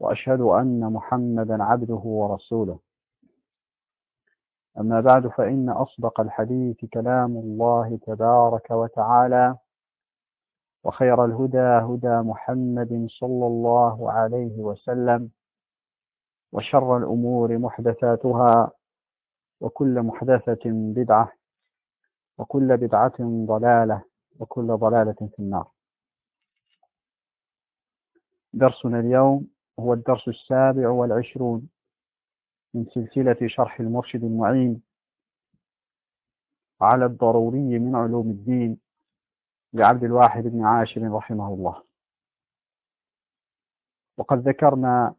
وأشهد أن محمدا عبده ورسوله. أما بعد فإن أصدق الحديث كلام الله تبارك وتعالى وخير الهدى هدى محمد صلى الله عليه وسلم وشر الأمور محدثاتها وكل محدثة بدعة وكل بدعة ضلالة وكل ضلالة في النار. درسنا اليوم هو الدرس السابع والعشرون من سلسلة شرح المرشد المعين على الضروري من علوم الدين لعبد الواحد بن عاشر رحمه الله. وقد ذكرنا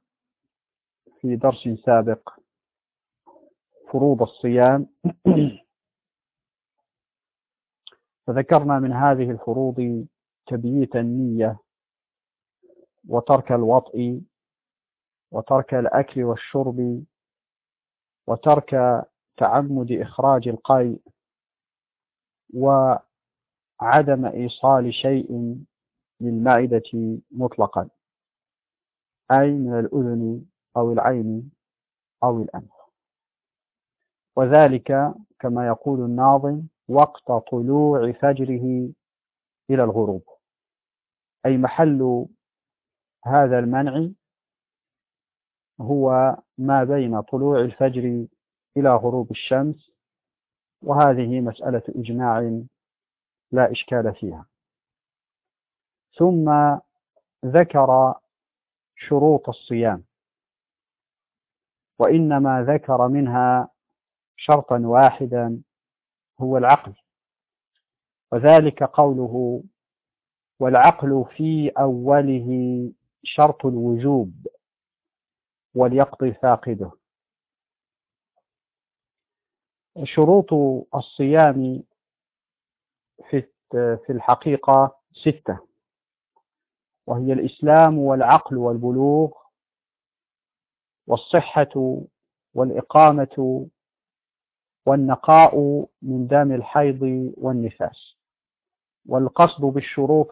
في درس سابق فروض الصيام. فذكرنا من هذه الفروض تبييت النية وترك الوطء وترك الأكل والشرب وترك تعمد إخراج القيء وعدم إيصال شيء للمعدة مطلقا أي من الأذن أو العين أو الأنف. وذلك كما يقول الناظم وقت طلوع فجره إلى الغروب أي محل هذا المنع هو ما بين طلوع الفجر إلى غروب الشمس وهذه مسألة إجماع لا إشكال فيها. ثم ذكر شروط الصيام وإنما ذكر منها شرطا واحدا هو العقل. وذلك قوله والعقل في أوله شرط الوجوب وليقضي فاقده شروط الصيام في في الحقيقة ستة. وهي الإسلام والعقل والبلوغ والصحة والإقامة والنقاء من دم الحيض والنفاس. والقصد بالشروط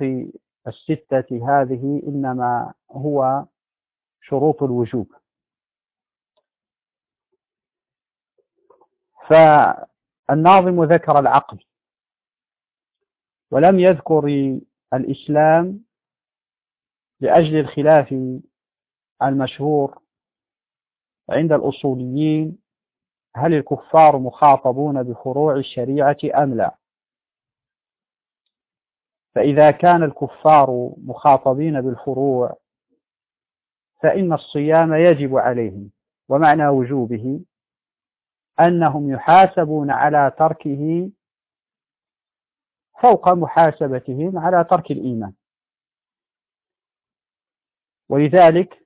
الستة هذه إنما هو شروط الوجوب. فالناظم ذكر العقل ولم يذكر الإسلام لأجل الخلاف المشهور عند الأصوليين هل الكفار مخاطبون بفروع الشريعة أم لا؟ فإذا كان الكفار مخاطبين بالفروع فإن الصيام يجب عليهم ومعنى وجوبه أنهم يحاسبون على تركه فوق محاسبتهم على ترك الإيمان. ولذلك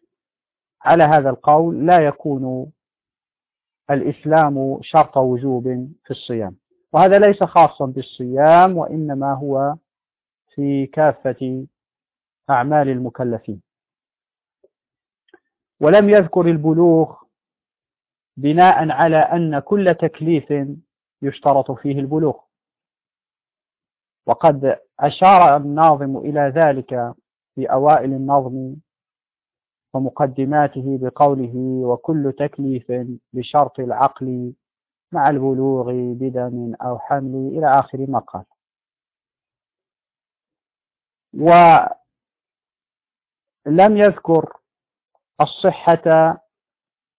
على هذا القول لا يكون الإسلام شرط وجوب في الصيام. وهذا ليس خاصا بالصيام وإنما هو في كافة أعمال المكلفين. ولم يذكر البلوغ بناء على أن كل تكليف يشترط فيه البلوغ. وقد أشار الناظم إلى ذلك في أوائل النظم ومقدماته بقوله وكل تكليف بشرط العقل مع البلوغ بدم أو حمل إلى آخر ما قال. ولم يذكر الصحة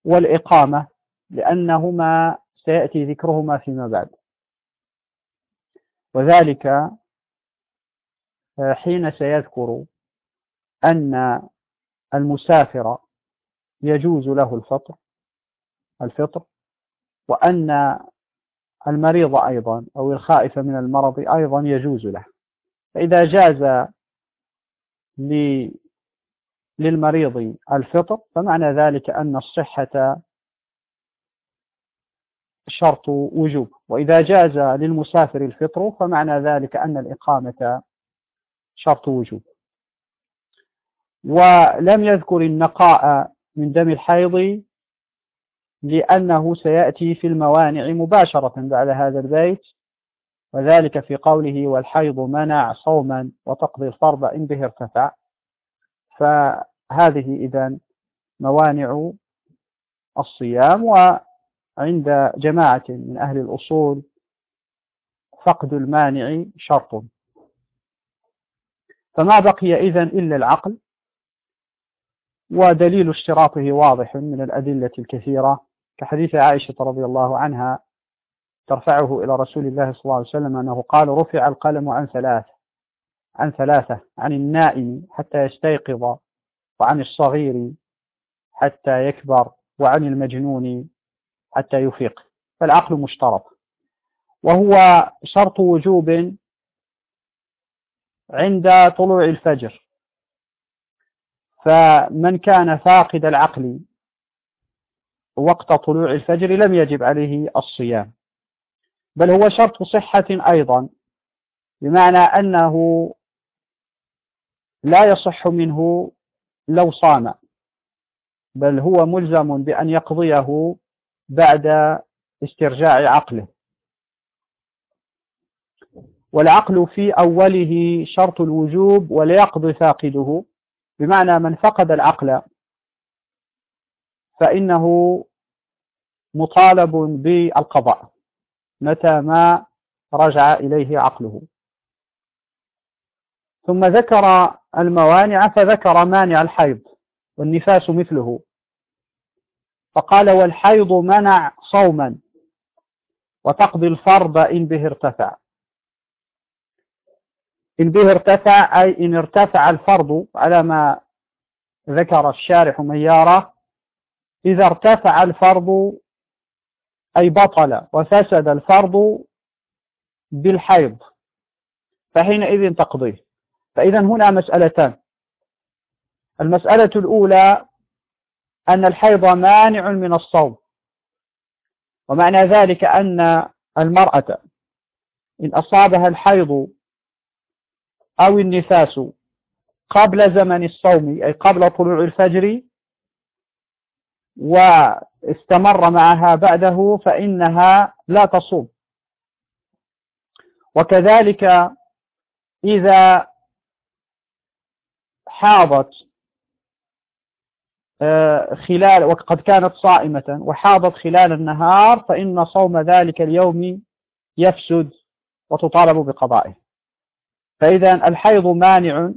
والإقامة لأنهما سيأتي ذكرهما فيما بعد. وذلك آه، حين سيذكر أن المسافر يجوز له الفطر الفطر وأن المريض أيضا أو الخائف من المرض أيضا يجوز له. فإذا جاز للمريض الفطر فمعنى ذلك أن الصحة شرط وجوب. وإذا جاز للمسافر الفطر فمعنى ذلك أن الإقامة شرط وجوب. ولم يذكر النقاء من دم الحيض لأنه سيأتي في الموانع مباشرة بعد هذا البيت وذلك في قوله والحيض منع صوما وتقضي الفرض إن به ارتفع. فهذه إذا موانع الصيام وعند جماعة من أهل الأصول فقد المانع شرط. فما بقي إذن إلا العقل ودليل اشتراطه واضح من الأدلة الكثيرة كحديث عائشة رضي الله عنها ترفعه إلى رسول الله صلى الله عليه وسلم أنه قال رفع القلم عن ثلاث عن ثلاثة عن النائم حتى يستيقظ وعن الصغير حتى يكبر وعن المجنون حتى يفيق. فالعقل مشترط. وهو شرط وجوب عند طلوع الفجر. فمن كان فاقد العقل وقت طلوع الفجر لم يجب عليه الصيام. بل هو شرط صحة أيضا بمعنى أنه لا يصح منه لو صام. بل هو ملزم بأن يقضيه بعد استرجاع عقله. والعقل في أوله شرط الوجوب وليقضي فاقده. بمعنى من فقد العقل فإنه مطالب بالقضاء متى ما رجع إليه عقله. ثم ذكر الموانع فذكر مانع الحيض والنفاس مثله. فقال والحيض منع صوما وتقضي الفرض إن به ارتفع. إن به ارتفع أي إن ارتفع الفرض على ما ذكر الشارح ميارة إذا ارتفع الفرض أي بطل وفسد الفرض بالحيض فحينئذ تقضيه. فإذا هنا مسألتان. المسألة الأولى أن الحيض مانع من الصوم. ومعنى ذلك أن المرأة إن أصابها الحيض أو النفاس قبل زمن الصوم أي قبل طلوع الفجر واستمر معها بعده فإنها لا تصوم. وكذلك إذا حاضت خلال وقد كانت صائمة وحاضت خلال النهار فإن صوم ذلك اليوم يفسد وتطالب بقضائه. فإذا الحيض مانع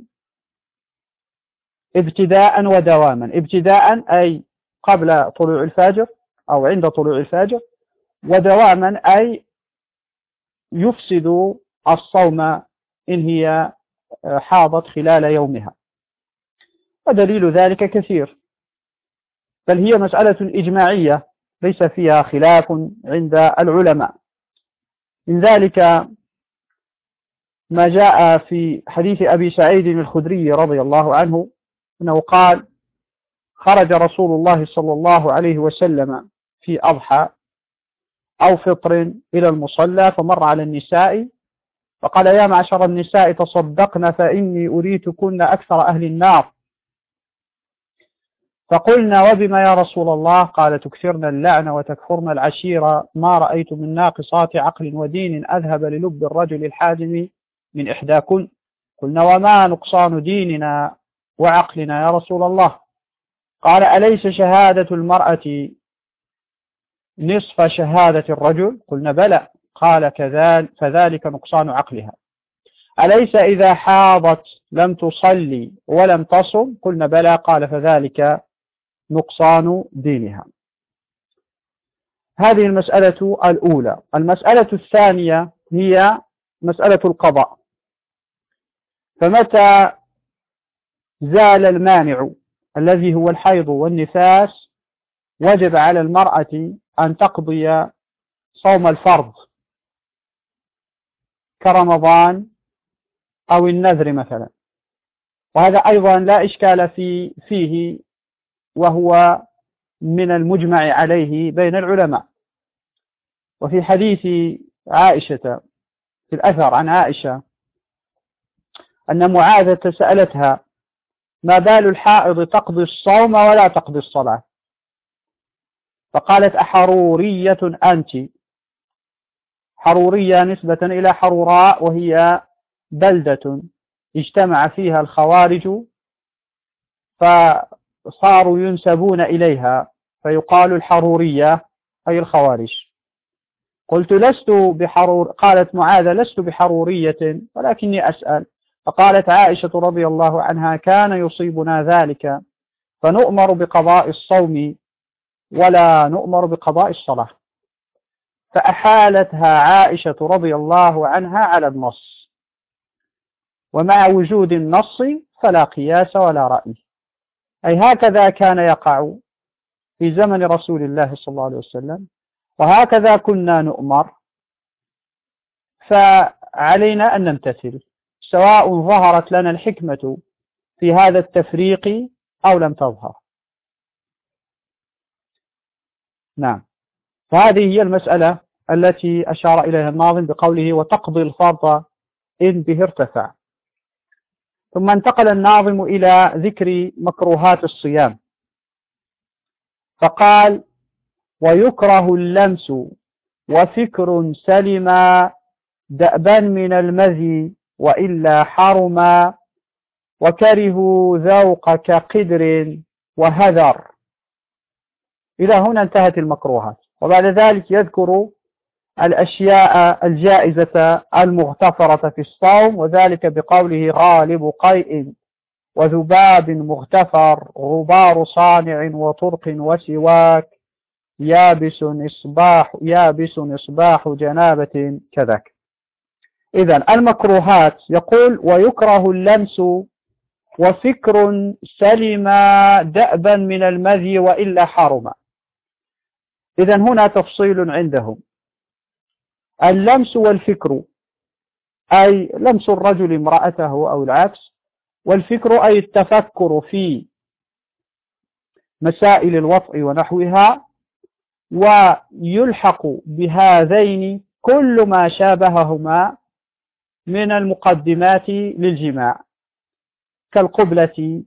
ابتداء ودواما. ابتداء أي قبل طلوع الفجر أو عند طلوع الفجر ودواما أي يفسد الصوم إن هي حاضت خلال يومها. ودليل ذلك كثير. بل هي مسألة إجماعية ليس فيها خلاف عند العلماء. من ذلك ما جاء في حديث أبي سعيد الخدري رضي الله عنه أنه قال خرج رسول الله صلى الله عليه وسلم في أضحى أو فطر إلى المصلى فمر على النساء فقال يا معشر النساء تصدقن فإني أريتكن أكثر أهل النار. فقلنا وبما يا رسول الله؟ قال تكثرن اللعن وتكفرن العشيرة. ما رأيت من ناقصات عقل ودين أذهب للب الرجل الحازم من إحداكن. قلنا وما نقصان ديننا وعقلنا يا رسول الله؟ قال أليس شهادة المرأة نصف شهادة الرجل؟ قلنا بلى. قال كذلك فذلك نقصان عقلها. أليس إذا حاضت لم تصلي ولم تصم؟ قلنا بلى. قال فذلك نقصان دينها. هذه المسألة الأولى. المسألة الثانية هي مسألة القضاء. فمتى زال المانع الذي هو الحيض والنفاس؟ وجب على المرأة أن تقضي صوم الفرض كرمضان أو النذر مثلا. وهذا أيضا لا إشكال في فيه وهو من المجمع عليه بين العلماء. وفي حديث عائشة في الأثر عن عائشة أن معاذة سألتها ما بال الحائض تقضي الصوم ولا تقضي الصلاة؟ فقالت أحرورية أنت. حرورية نسبة إلى حروراء وهي بلدة اجتمع فيها الخوارج فصاروا ينسبون إليها فيقال الحرورية أي الخوارج. قلت لست بحرور قالت معاذة لست بحرورية ولكني أسأل. فقالت عائشة رضي الله عنها كان يصيبنا ذلك فنؤمر بقضاء الصوم ولا نؤمر بقضاء الصلاة. فأحالتها عائشة رضي الله عنها على النص. ومع وجود النص فلا قياس ولا رأي. أي هكذا كان يقع في زمن رسول الله صلى الله عليه وسلم وهكذا كنا نؤمر فعلينا أن نمتثل سواء ظهرت لنا الحكمة في هذا التفريق أو لم تظهر. نعم. فهذه هي المسألة التي أشار إليها الناظم بقوله وتقضي الفرض إن به ارتفع. ثم انتقل الناظم إلى ذكر مكروهات الصيام. فقال ويكره اللمس وفكر سلما دأبا من المذي وإلا حرما وكرهوا ذوق كقدر وهذر. إلى هنا انتهت المكروهات. وبعد ذلك يذكر الأشياء الجائزة المغتفرة في الصوم وذلك بقوله غالب قيء وذباب مغتفر غبار صانع وطرق وسواك يابس إصباح يابس إصباح جنابة كذاك. إذا المكروهات يقول ويكره اللمس وفكر سلم دأبا من المذي وإلا حرم. إذا هنا تفصيل عندهم. اللمس والفكر أي لمس الرجل امرأته أو العكس والفكر أي التفكر في مسائل الوطء ونحوها ويلحق بهذين كل ما شابههما من المقدمات للجماع كالقبلة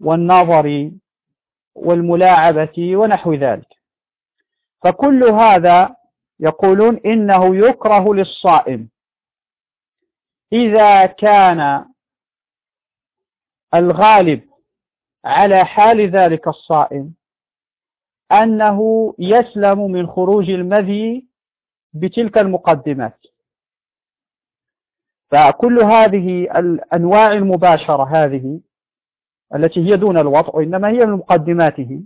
والنظر والملاعبة ونحو ذلك. فكل هذا يقولون إنه يكره للصائم. إذا كان الغالب على حال ذلك الصائم أنه يسلم من خروج المذي بتلك المقدمات. فكل هذه الأنواع المباشرة هذه التي هي دون الوضع إنما هي من مقدماته.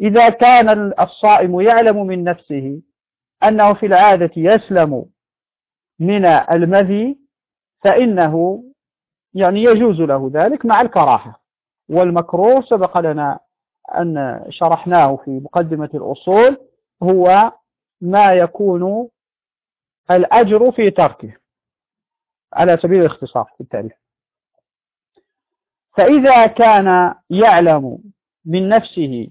إذا كان الصائم يعلم من نفسه أنه في العادة يسلم من المذي فإنه يعني يجوز له ذلك مع الكراهة. والمكروه سبق لنا أن شرحناه في مقدمة الأصول هو ما يكون الأجر في تركه على سبيل الاختصار في التاريخ. فإذا كان يعلم من نفسه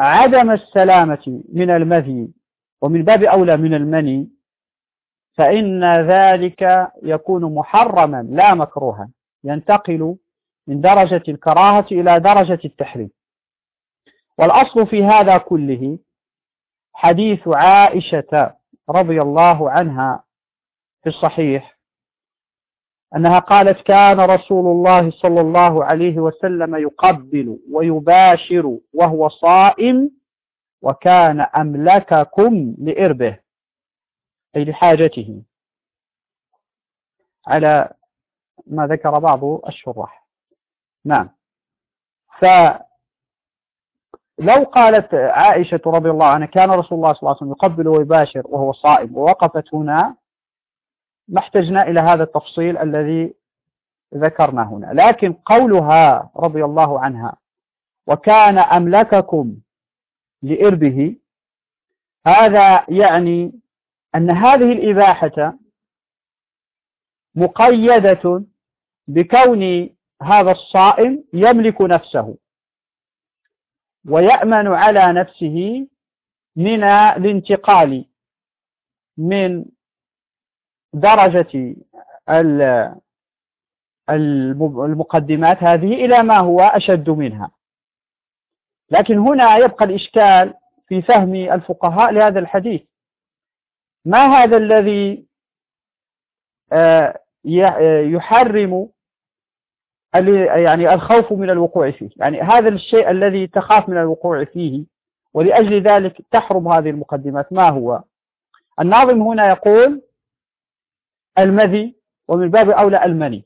عدم السلامة من المذي ومن باب أولى من المني فإن ذلك يكون محرما لا مكروها ينتقل من درجة الكراهة إلى درجة التحريم. والأصل في هذا كله حديث عائشة رضي الله عنها في الصحيح أنها قالت كان رسول الله صلى الله عليه وسلم يقبل ويباشر وهو صائم وكان أملككم لإربه أي لحاجته. على ما ذكر بعض الشراح. نعم. فلو قالت عائشة رضي الله عنها كان رسول الله صلى الله عليه وسلم يقبل ويباشر وهو صائم ووقفت هنا ما احتجنا إلى هذا التفصيل الذي ذكرنا هنا. لكن قولها رضي الله عنها وكان أملككم لإربه هذا يعني أن هذه الإباحة مقيدة بكون هذا الصائم يملك نفسه ويأمن على نفسه من الانتقال من درجة المقدمات هذه إلى ما هو أشد منها. لكن هنا يبقى الإشكال في فهم الفقهاء لهذا الحديث. ما هذا الذي آه، يحرم يعني الخوف من الوقوع فيه؟ يعني هذا الشيء الذي تخاف من الوقوع فيه ولأجل ذلك تحرم هذه المقدمات. ما هو؟ الناظم هنا يقول المذي ومن باب أولى المني.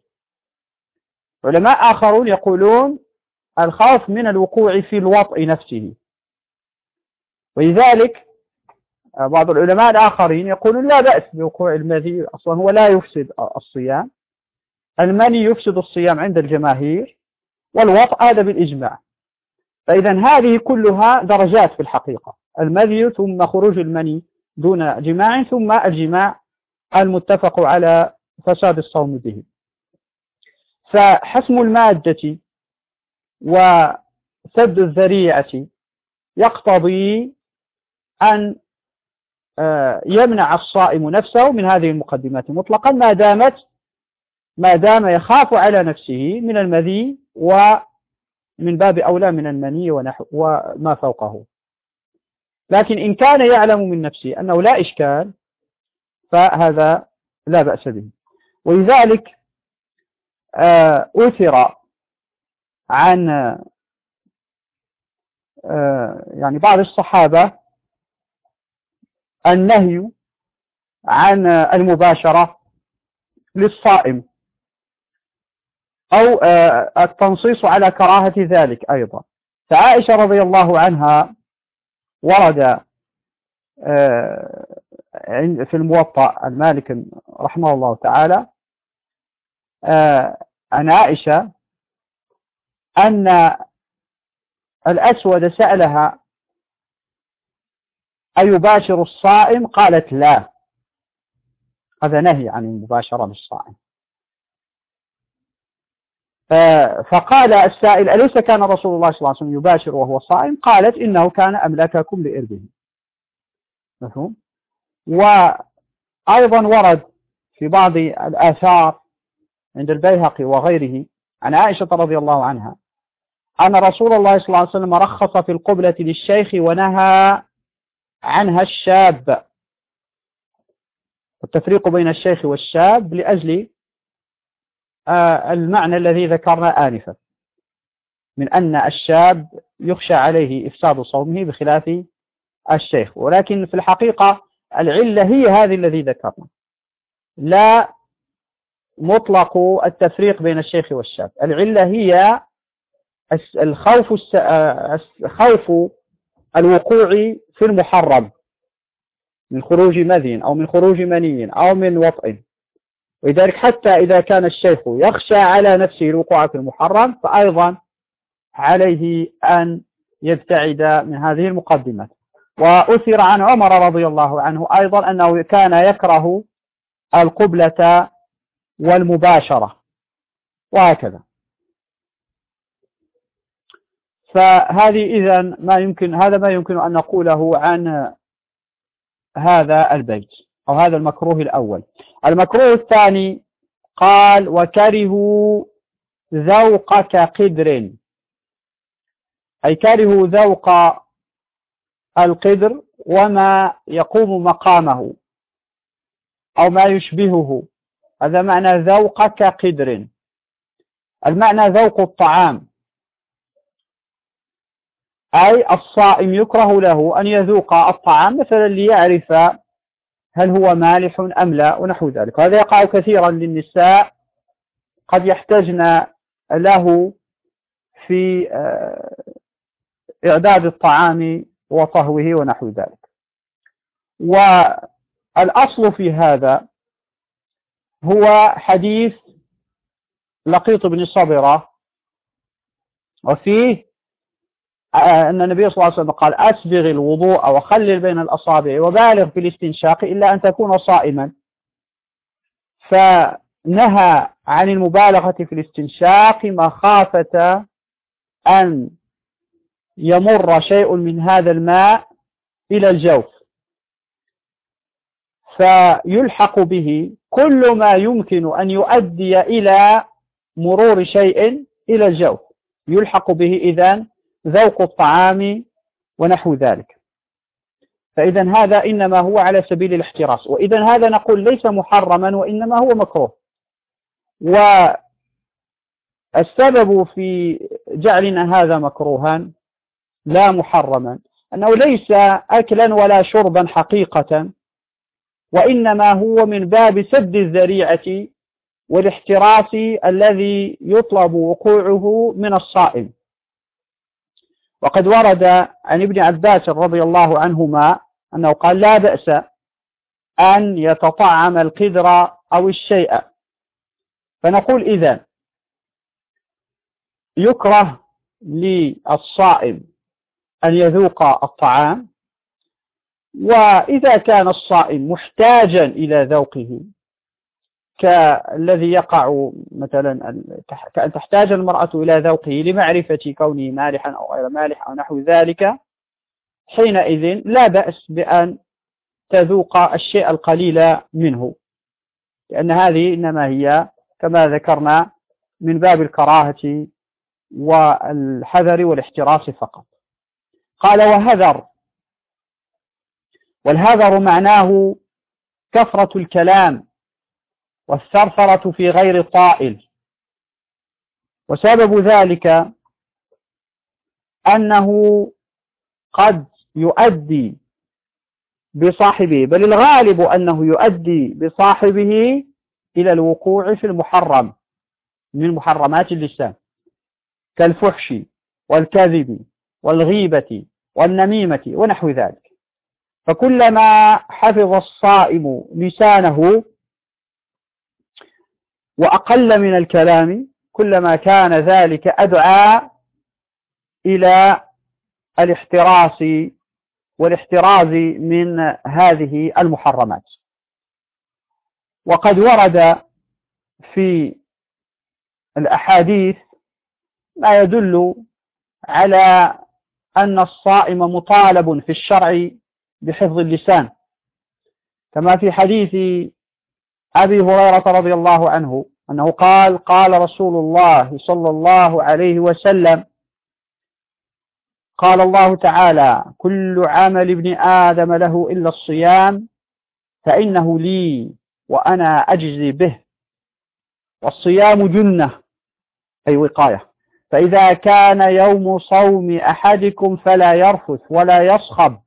علماء آخرون يقولون الخوف من الوقوع في الوطء نفسه. ولذلك بعض العلماء الآخرين يقولون لا بأس بوقوع المذي أصلا هو لا يفسد الصيام. المني يفسد الصيام عند الجماهير والوطء هذا بالإجماع. فإذا هذه كلها درجات في الحقيقة. المذي ثم خروج المني دون جماع ثم الجماع المتفق على فساد الصوم به. فحسم المادة وسد الذريعة يقتضي أن آه، يمنع الصائم نفسه من هذه المقدمات مطلقا ما دامت ما دام يخاف على نفسه من المذي ومن باب أولى من المني ونحو وما فوقه. لكن إن كان يعلم من نفسه أنه لا إشكال فهذا لا بأس به. ولذلك آه، أثر عن آه، يعني بعض الصحابة النهي عن المباشرة للصائم أو آه، التنصيص على كراهة ذلك أيضا. فعائشة رضي الله عنها ورد في الموطأ المالك رحمه الله تعالى. عن عائشة أن الأسود سألها أيباشر الصائم؟ قالت لا. هذا نهي عن المباشرة بالصائم. فقال السائل أليس كان رسول الله صلى الله عليه وسلم يباشر وهو صائم؟ قالت إنه كان أملككم لإربه. مفهوم؟ وأيضا ورد في بعض الآثار عند البيهقي وغيره عن عائشة رضي الله عنها أن رسول الله صلى الله عليه وسلم رخص في القبلة للشيخ ونهى عنها الشاب. التفريق بين الشيخ والشاب لأجل آه، المعنى الذي ذكرنا آنفا من أن الشاب يخشى عليه إفساد صومه بخلاف الشيخ. ولكن في الحقيقة العلة هي هذه الذي ذكرنا. لا مطلق التفريق بين الشيخ والشاب العلة هي الخوف خوف الوقوع في المحرم من خروج مذي أو من خروج مني أو من وطئ. ولذلك حتى إذا كان الشيخ يخشى على نفسه الوقوع في المحرم فأيضا عليه أن يبتعد من هذه المقدمات. وأثر عن عمر رضي الله عنه أيضا أنه كان يكره القبلة والمباشرة وهكذا. فهذه إذا ما يمكن هذا ما يمكن أن نقوله عن هذا البيت أو هذا المكروه الأول. المكروه الثاني قال وكرهوا ذوق كقدر أي كرهوا ذوق القدر وما يقوم مقامه أو ما يشبهه. هذا معنى ذوق كقدر المعنى ذوق الطعام. أي الصائم يكره له أن يذوق الطعام مثلا ليعرف هل هو مالح أم لا ونحو ذلك. هذا يقع كثيرا للنساء. قد يحتجن له في آه، إعداد الطعام وطهوه ونحو ذلك. والأصل في هذا هو حديث لقيط بن صبرة وفيه أن النبي صلى الله عليه وسلم قال أسبغ الوضوء وخلل بين الأصابع وبالغ في الاستنشاق إلا أن تكون صائما. فنهى عن المبالغة في الاستنشاق مخافة أن يمر شيء من هذا الماء إلى الجوف. فيلحق به كل ما يمكن أن يؤدي إلى مرور شيء إلى الجوف. يلحق به إذن ذوق الطعام ونحو ذلك. فإذا هذا إنما هو على سبيل الاحتراس. وإذا هذا نقول ليس محرما وإنما هو مكروه. والسبب في جعلنا هذا مكروها لا محرما. أنه ليس أكلا ولا شربا حقيقة وإنما هو من باب سد الذريعة والاحتراس الذي يطلب وقوعه من الصائم. وقد ورد عن ابن عباس رضي الله عنهما أنه قال لا بأس أن يتطعم القدر أو الشيء. فنقول إذا يكره للصائم أن يذوق الطعام وإذا كان الصائم محتاجا إلى ذوقه كالذي يقع مثلا كأن تحتاج المرأة إلى ذوقه لمعرفة كونه مالحا أو غير مالح أو نحو ذلك حينئذ لا بأس بأن تذوق الشيء القليل منه. لأن هذه إنما هي كما ذكرنا من باب الكراهة والحذر والاحتراس فقط. قال وهذر. والهذر معناه كثرة الكلام والثرثرة في غير طائل. وسبب ذلك أنه قد يؤدي بصاحبه بل الغالب أنه يؤدي بصاحبه إلى الوقوع في المحرم من محرمات اللسان كالفحش والكذب والغيبة. والنميمة ونحو ذلك. فكلما حفظ الصائم لسانه وأقل من الكلام كلما كان ذلك أدعى إلى الاحتراس والاحتراز من هذه المحرمات. وقد ورد في الأحاديث ما يدل على أن الصائم مطالب في الشرع بحفظ اللسان. كما في حديث أبي هريرة رضي الله عنه أنه قال قال رسول الله صلى الله عليه وسلم قال الله تعالى كل عمل ابن آدم له إلا الصيام فإنه لي وأنا أجزي به. والصيام جنة أي وقاية. فإذا كان يوم صوم أحدكم فلا يرفث ولا يصخب.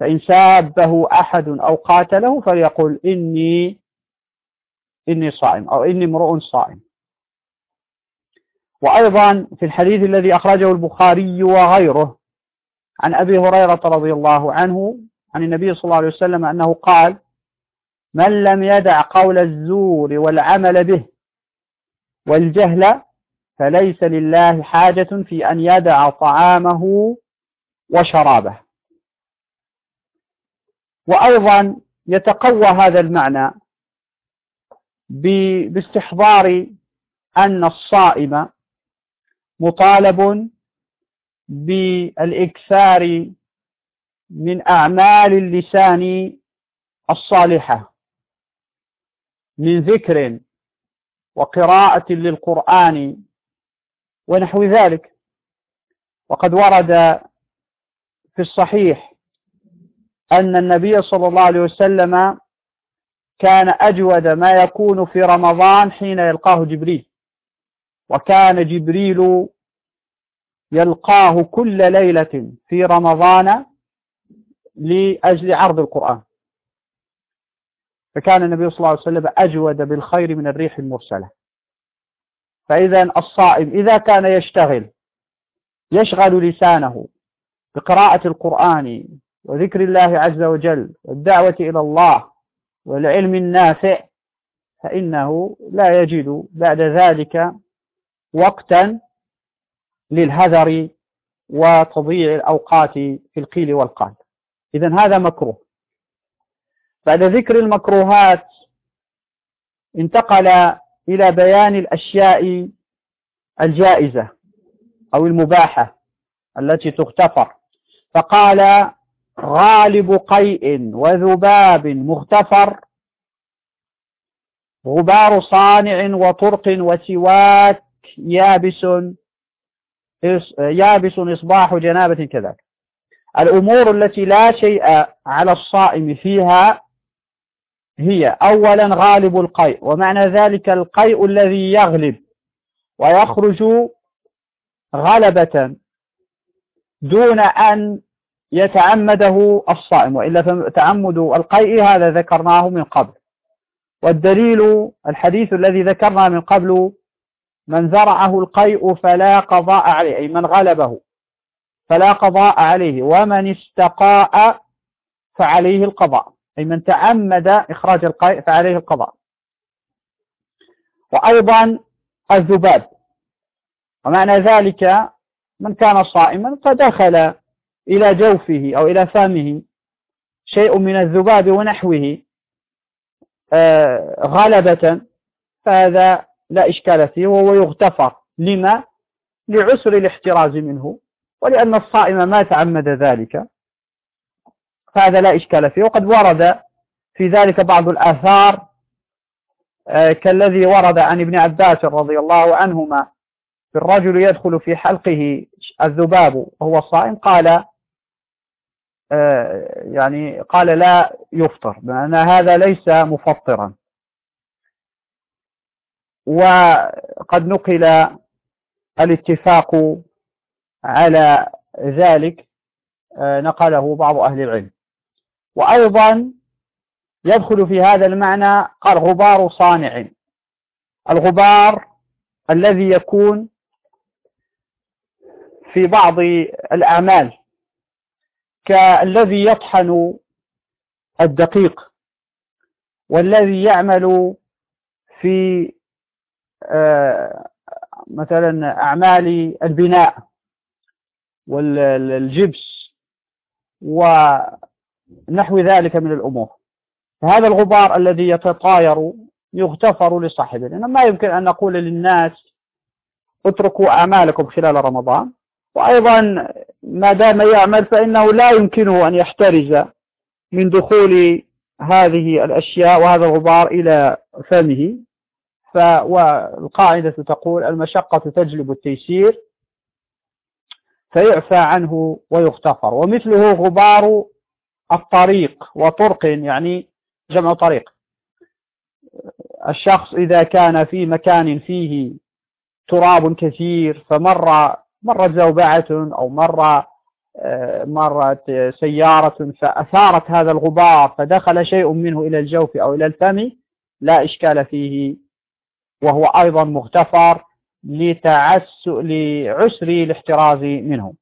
فإن سابه أحد أو قاتله فليقول إني إني صائم أو إني امرؤ صائم. وأيضا في الحديث الذي أخرجه البخاري وغيره عن أبي هريرة رضي الله عنه عن النبي صلى الله عليه وسلم أنه قال من لم يدع قول الزور والعمل به والجهل فليس لله حاجة في أن يدع طعامه وشرابه. وأيضا يتقوى هذا المعنى باستحضار أن الصائم مطالب بالإكثار من أعمال اللسان الصالحة من ذكر وقراءة للقرآن ونحو ذلك. وقد ورد في الصحيح أن النبي صلى الله عليه وسلم كان أجود ما يكون في رمضان حين يلقاه جبريل. وكان جبريل يلقاه كل ليلة في رمضان لأجل عرض القرآن. فكان النبي صلى الله عليه وسلم أجود بالخير من الريح المرسلة. فإذا الصائم إذا كان يشتغل يشغل لسانه بقراءة القرآن وذكر الله عز وجل والدعوة إلى الله والعلم النافع فإنه لا يجد بعد ذلك وقتا للهذر وتضييع الأوقات في القيل والقال. إذا هذا مكروه. بعد ذكر المكروهات انتقل إلى بيان الأشياء الجائزة أو المباحة التي تغتفر. فقال غالب قيء وذباب مغتفر غبار صانع وطرق وسواك يابس يابس إصباح جنابة كذلك. الأمور التي لا شيء على الصائم فيها هي أولا غالب القيء ومعنى ذلك القيء الذي يغلب ويخرج غلبة دون أن يتعمده الصائم وإلا تعمد القيء هذا ذكرناه من قبل. والدليل الحديث الذي ذكرنا من قبل من زرعه القيء فلا قضاء عليه أي من غلبه فلا قضاء عليه ومن استقاء فعليه القضاء. أي من تعمد إخراج القيء فعليه القضاء. وأيضا الذباب. ومعنى ذلك من كان صائما فدخل إلى جوفه أو إلى فمه شيء من الذباب ونحوه آه، غلبة فهذا لا إشكال فيه وهو يغتفر. لما؟ لعسر الاحتراز منه. ولأن الصائم ما تعمد ذلك. فهذا لا إشكال فيه. وقد ورد في ذلك بعض الآثار آه، كالذي ورد عن ابن عباس رضي الله عنهما في الرجل يدخل في حلقه الذباب وهو صائم قال آه، يعني قال لا يفطر بأن هذا ليس مفطرا. وقد نقل الاتفاق على ذلك آه، نقله بعض أهل العلم. وأيضا يدخل في هذا المعنى قال غبار صانع. الغبار الذي يكون في بعض الأعمال كالذي يطحن الدقيق والذي يعمل في آه، مثلا أعمال البناء والجبس ونحو ذلك من الأمور. فهذا الغبار الذي يتطاير يغتفر لصاحبه. لأنه ما يمكن أن نقول للناس اتركوا أعمالكم خلال رمضان. وأيضا ما دام يعمل فإنه لا يمكنه أن يحترز من دخول هذه الأشياء وهذا الغبار إلى فمه. والقاعدة تقول المشقة تجلب التيسير فيعفى عنه ويغتفر. ومثله غبار الطريق وطرق يعني جمع طريق. الشخص إذا كان في مكان فيه تراب كثير فمر مرت زوبعة أو مر آه، مرت سيارة فأثارت هذا الغبار فدخل شيء منه إلى الجوف أو إلى الفم لا إشكال فيه. وهو أيضا مغتفر لتعس لعسر الاحتراز منه.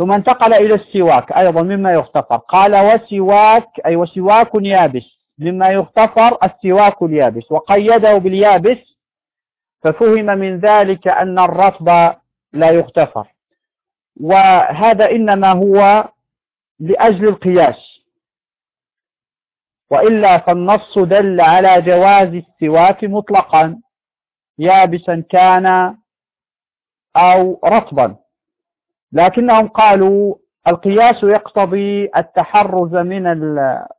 ثم انتقل إلى السواك أيضا مما يغتفر. قال وسواك أي وسواك يابس مما يغتفر السواك اليابس. وقيده باليابس ففهم من ذلك أن الرطب لا يغتفر. وهذا إنما هو لأجل القياس. وإلا فالنص دل على جواز السواك مطلقا يابسا كان أو رطبا. لكنهم قالوا القياس يقتضي التحرز من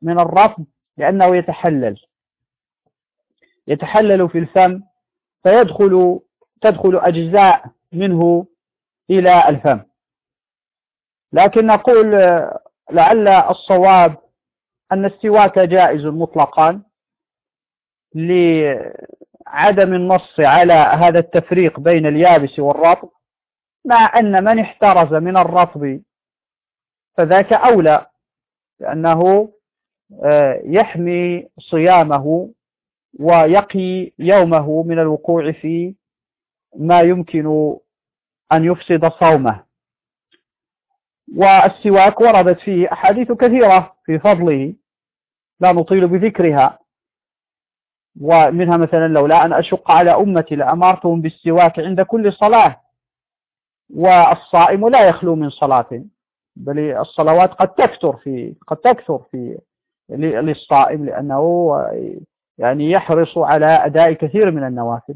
من الرطب لأنه يتحلل. يتحلل في الفم فيدخل تدخل أجزاء منه إلى الفم. لكن نقول لعل الصواب أن السواك جائز مطلقا لعدم النص على هذا التفريق بين اليابس والرطب. مع أن من احترز من الرطب فذاك أولى لأنه آه، يحمي صيامه ويقي يومه من الوقوع في ما يمكن أن يفسد صومه. والسواك وردت فيه أحاديث كثيرة في فضله لا نطيل بذكرها. ومنها مثلا لولا أن أشق على أمتي لأمرتهم بالسواك عند كل صلاة والصائم لا يخلو من صلاة بل الصلوات قد تكثر في قد تكثر في للصائم لأنه يعني يحرص على أداء كثير من النوافل.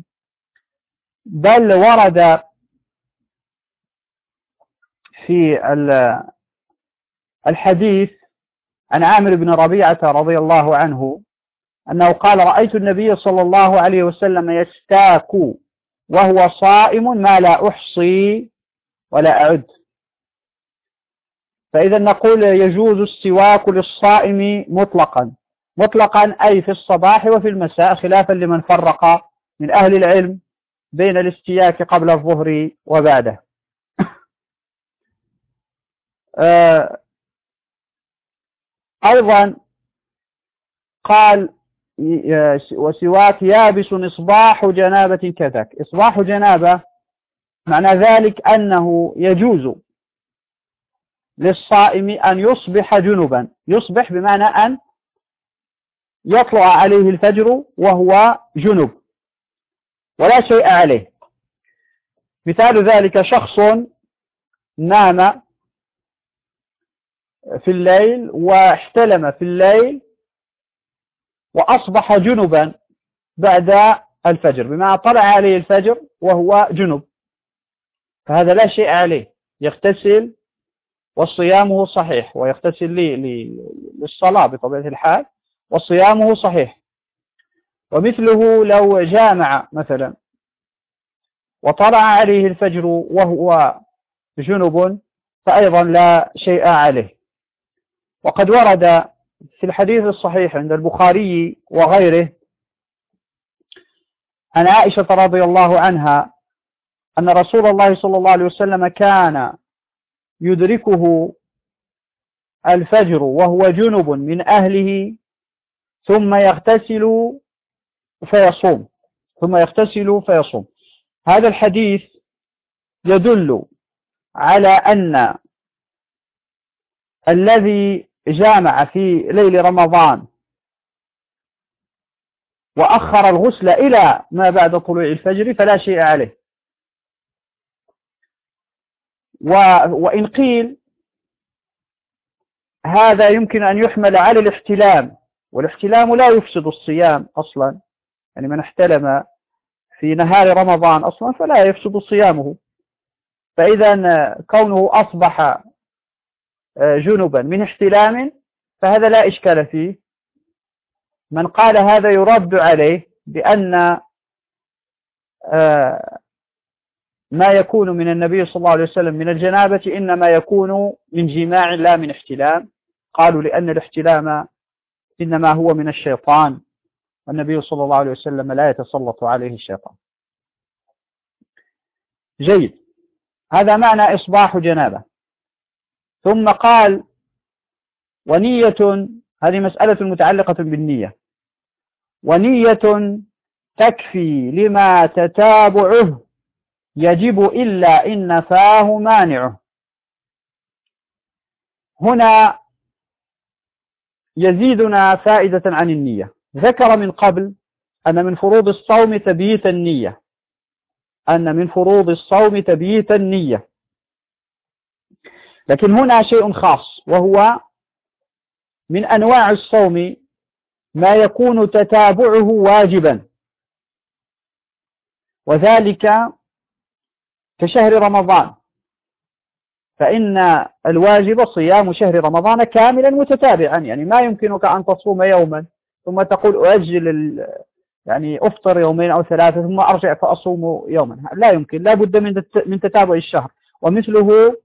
بل ورد في الحديث عن عامر بن ربيعة رضي الله عنه أنه قال رأيت النبي صلى الله عليه وسلم يستاك وهو صائم ما لا أحصي ولا أعد. فإذا نقول يجوز السواك للصائم مطلقا. مطلقا أي في الصباح وفي المساء خلافا لمن فرق من أهل العلم بين الاستياك قبل الظهر وبعده. آه، أيضا قال وسواك يابس إصباح جنابة كذاك. إصباح جنابة معنى ذلك أنه يجوز للصائم أن يصبح جنبا. يصبح بمعنى أن يطلع عليه الفجر وهو جنب ولا شيء عليه. مثال ذلك شخص نام في الليل واحتلم في الليل وأصبح جنبا بعد الفجر بمعنى طلع عليه الفجر وهو جنب. فهذا لا شيء عليه. يغتسل وصيامه صحيح ويغتسل للصلاة بطبيعة الحال وصيامه صحيح. ومثله لو جامع مثلا وطلع عليه الفجر وهو جنب فأيضا لا شيء عليه. وقد ورد في الحديث الصحيح عند البخاري وغيره عن عائشة رضي الله عنها أن رسول الله صلى الله عليه وسلم كان يدركه الفجر وهو جنب من أهله ثم يغتسل فيصوم ثم يغتسل فيصوم. هذا الحديث يدل على أن الذي جامع في ليل رمضان وأخر الغسل إلى ما بعد طلوع الفجر فلا شيء عليه. وإن قيل هذا يمكن أن يحمل على الاحتلام والاحتلام لا يفسد الصيام أصلا يعني من احتلم في نهار رمضان أصلا فلا يفسد صيامه. فإذا كونه أصبح جنبا من احتلام فهذا لا إشكال فيه. من قال هذا يرد عليه بأن آه، ما يكون من النبي صلى الله عليه وسلم من الجنابة إنما يكون من جماع لا من احتلام. قالوا لأن الاحتلام إنما هو من الشيطان والنبي صلى الله عليه وسلم لا يتسلط عليه الشيطان. جيد. هذا معنى إصباح جنابة. ثم قال ونية هذه مسألة متعلقة بالنية. ونية تكفي لما تتابعه يجب إلا إن نفاه مانعه. هنا يزيدنا فائدة عن النية. ذكر من قبل أن من فروض الصوم تبييت النية. أن من فروض الصوم تبييت النية. لكن هنا شيء خاص وهو من أنواع الصوم ما يكون تتابعه واجبا. وذلك كشهر رمضان. فإن الواجب صيام شهر رمضان كاملا متتابعا يعني ما يمكنك أن تصوم يوما ثم تقول أؤجل يعني أفطر يومين أو ثلاثة ثم أرجع فأصوم يوما. لا يمكن لا بد من من تتابع الشهر. ومثله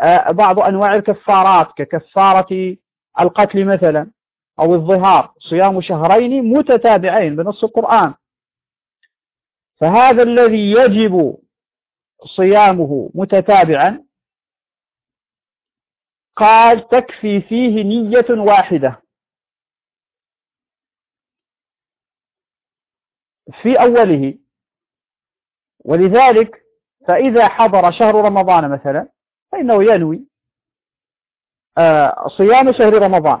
آه، بعض أنواع الكفارات ككفارة القتل مثلا أو الظهار صيام شهرين متتابعين بنص القرآن. فهذا الذي يجب صيامه متتابعا قال تكفي فيه نية واحدة. في أوله ولذلك فإذا حضر شهر رمضان مثلا فإنه ينوي آه، صيام شهر رمضان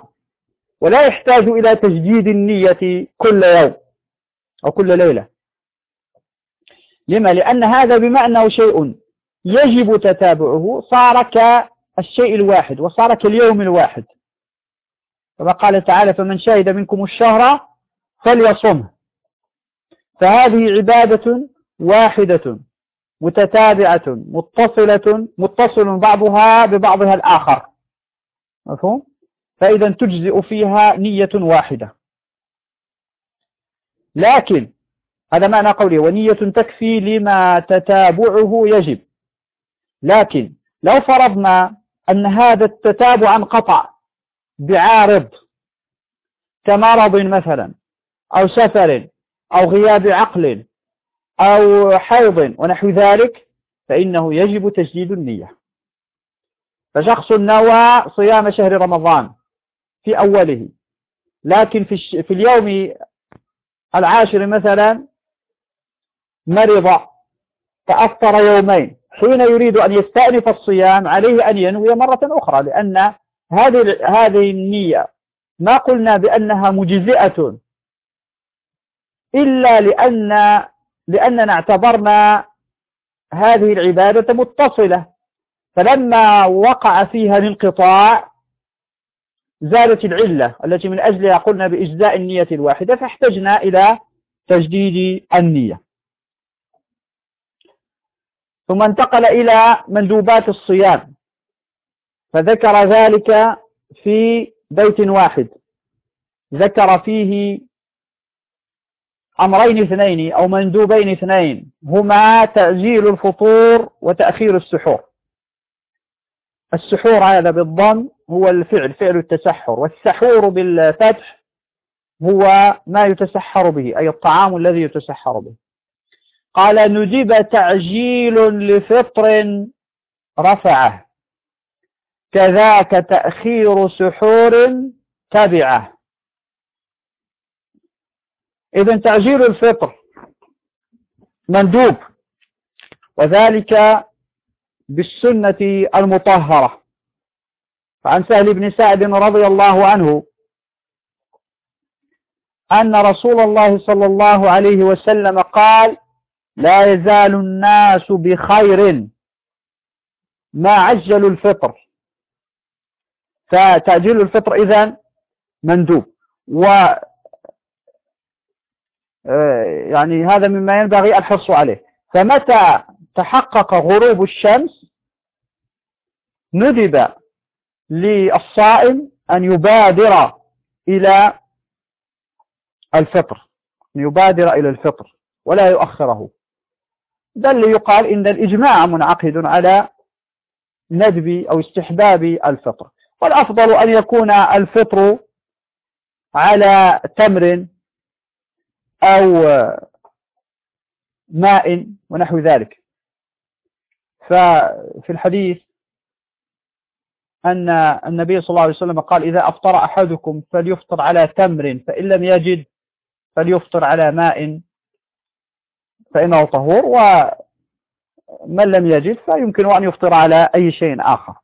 ولا يحتاج إلى تجديد النية كل يوم أو كل ليلة. لما؟ لأن هذا بمعنى شيء يجب تتابعه صار كالشيء الواحد وصار كاليوم الواحد. كما قال تعالى فمن شهد منكم الشهر فليصمه. فهذه عبادة واحدة متتابعة متصلة متصل بعضها ببعضها الآخر. مفهوم؟ فإذا تجزئ فيها نية واحدة. لكن هذا معنى قوله ونية تكفي لما تتابعه يجب. لكن لو فرضنا أن هذا التتابع انقطع بعارض كمرض مثلا أو سفر أو غياب عقل أو حيض ونحو ذلك فإنه يجب تجديد النية. فشخص نوى صيام شهر رمضان في أوله لكن في, في اليوم العاشر مثلا مرض فأفطر يومين حين يريد أن يستأنف الصيام عليه أن ينوي مرة أخرى لأن هذه هذه النية ما قلنا بأنها مجزئة إلا لأن لأننا اعتبرنا هذه العبادة متصلة. فلما وقع فيها الانقطاع زالت العلة التي من أجلها قلنا بإجزاء النية الواحدة فاحتجنا إلى تجديد النية. ثم انتقل إلى مندوبات الصيام. فذكر ذلك في بيت واحد. ذكر فيه أمرين اثنين أو مندوبين اثنين. هما تأجيل الفطور وتأخير السحور. السحور هذا بالضم هو الفعل فعل التسحر. والسحور بالفتح هو ما يتسحر به أي الطعام الذي يتسحر به. قال ندب تعجيل لفطر رفعه. كذاك تأخير سحور تبعه. إذا تعجيل الفطر مندوب وذلك بالسنة المطهرة. فعن سهل بن سعد رضي الله عنه أن رسول الله صلى الله عليه وسلم قال لا يزال الناس بخير ما عجلوا الفطر. فتعجيل الفطر إذن مندوب. و آه، يعني هذا مما ينبغي الحرص عليه. فمتى تحقق غروب الشمس؟ ندب للصائم أن يبادر إلى الفطر. يبادر إلى الفطر ولا يؤخره. بل يقال إن الإجماع منعقد على ندب أو استحباب الفطر. والأفضل أن يكون الفطر على تمر أو ماء ونحو ذلك. ففي الحديث أن النبي صلى الله عليه وسلم قال إذا أفطر أحدكم فليفطر على تمر فإن لم يجد فليفطر على ماء فإنه طهور ومن لم يجد فيمكن أن يفطر على أي شيء آخر.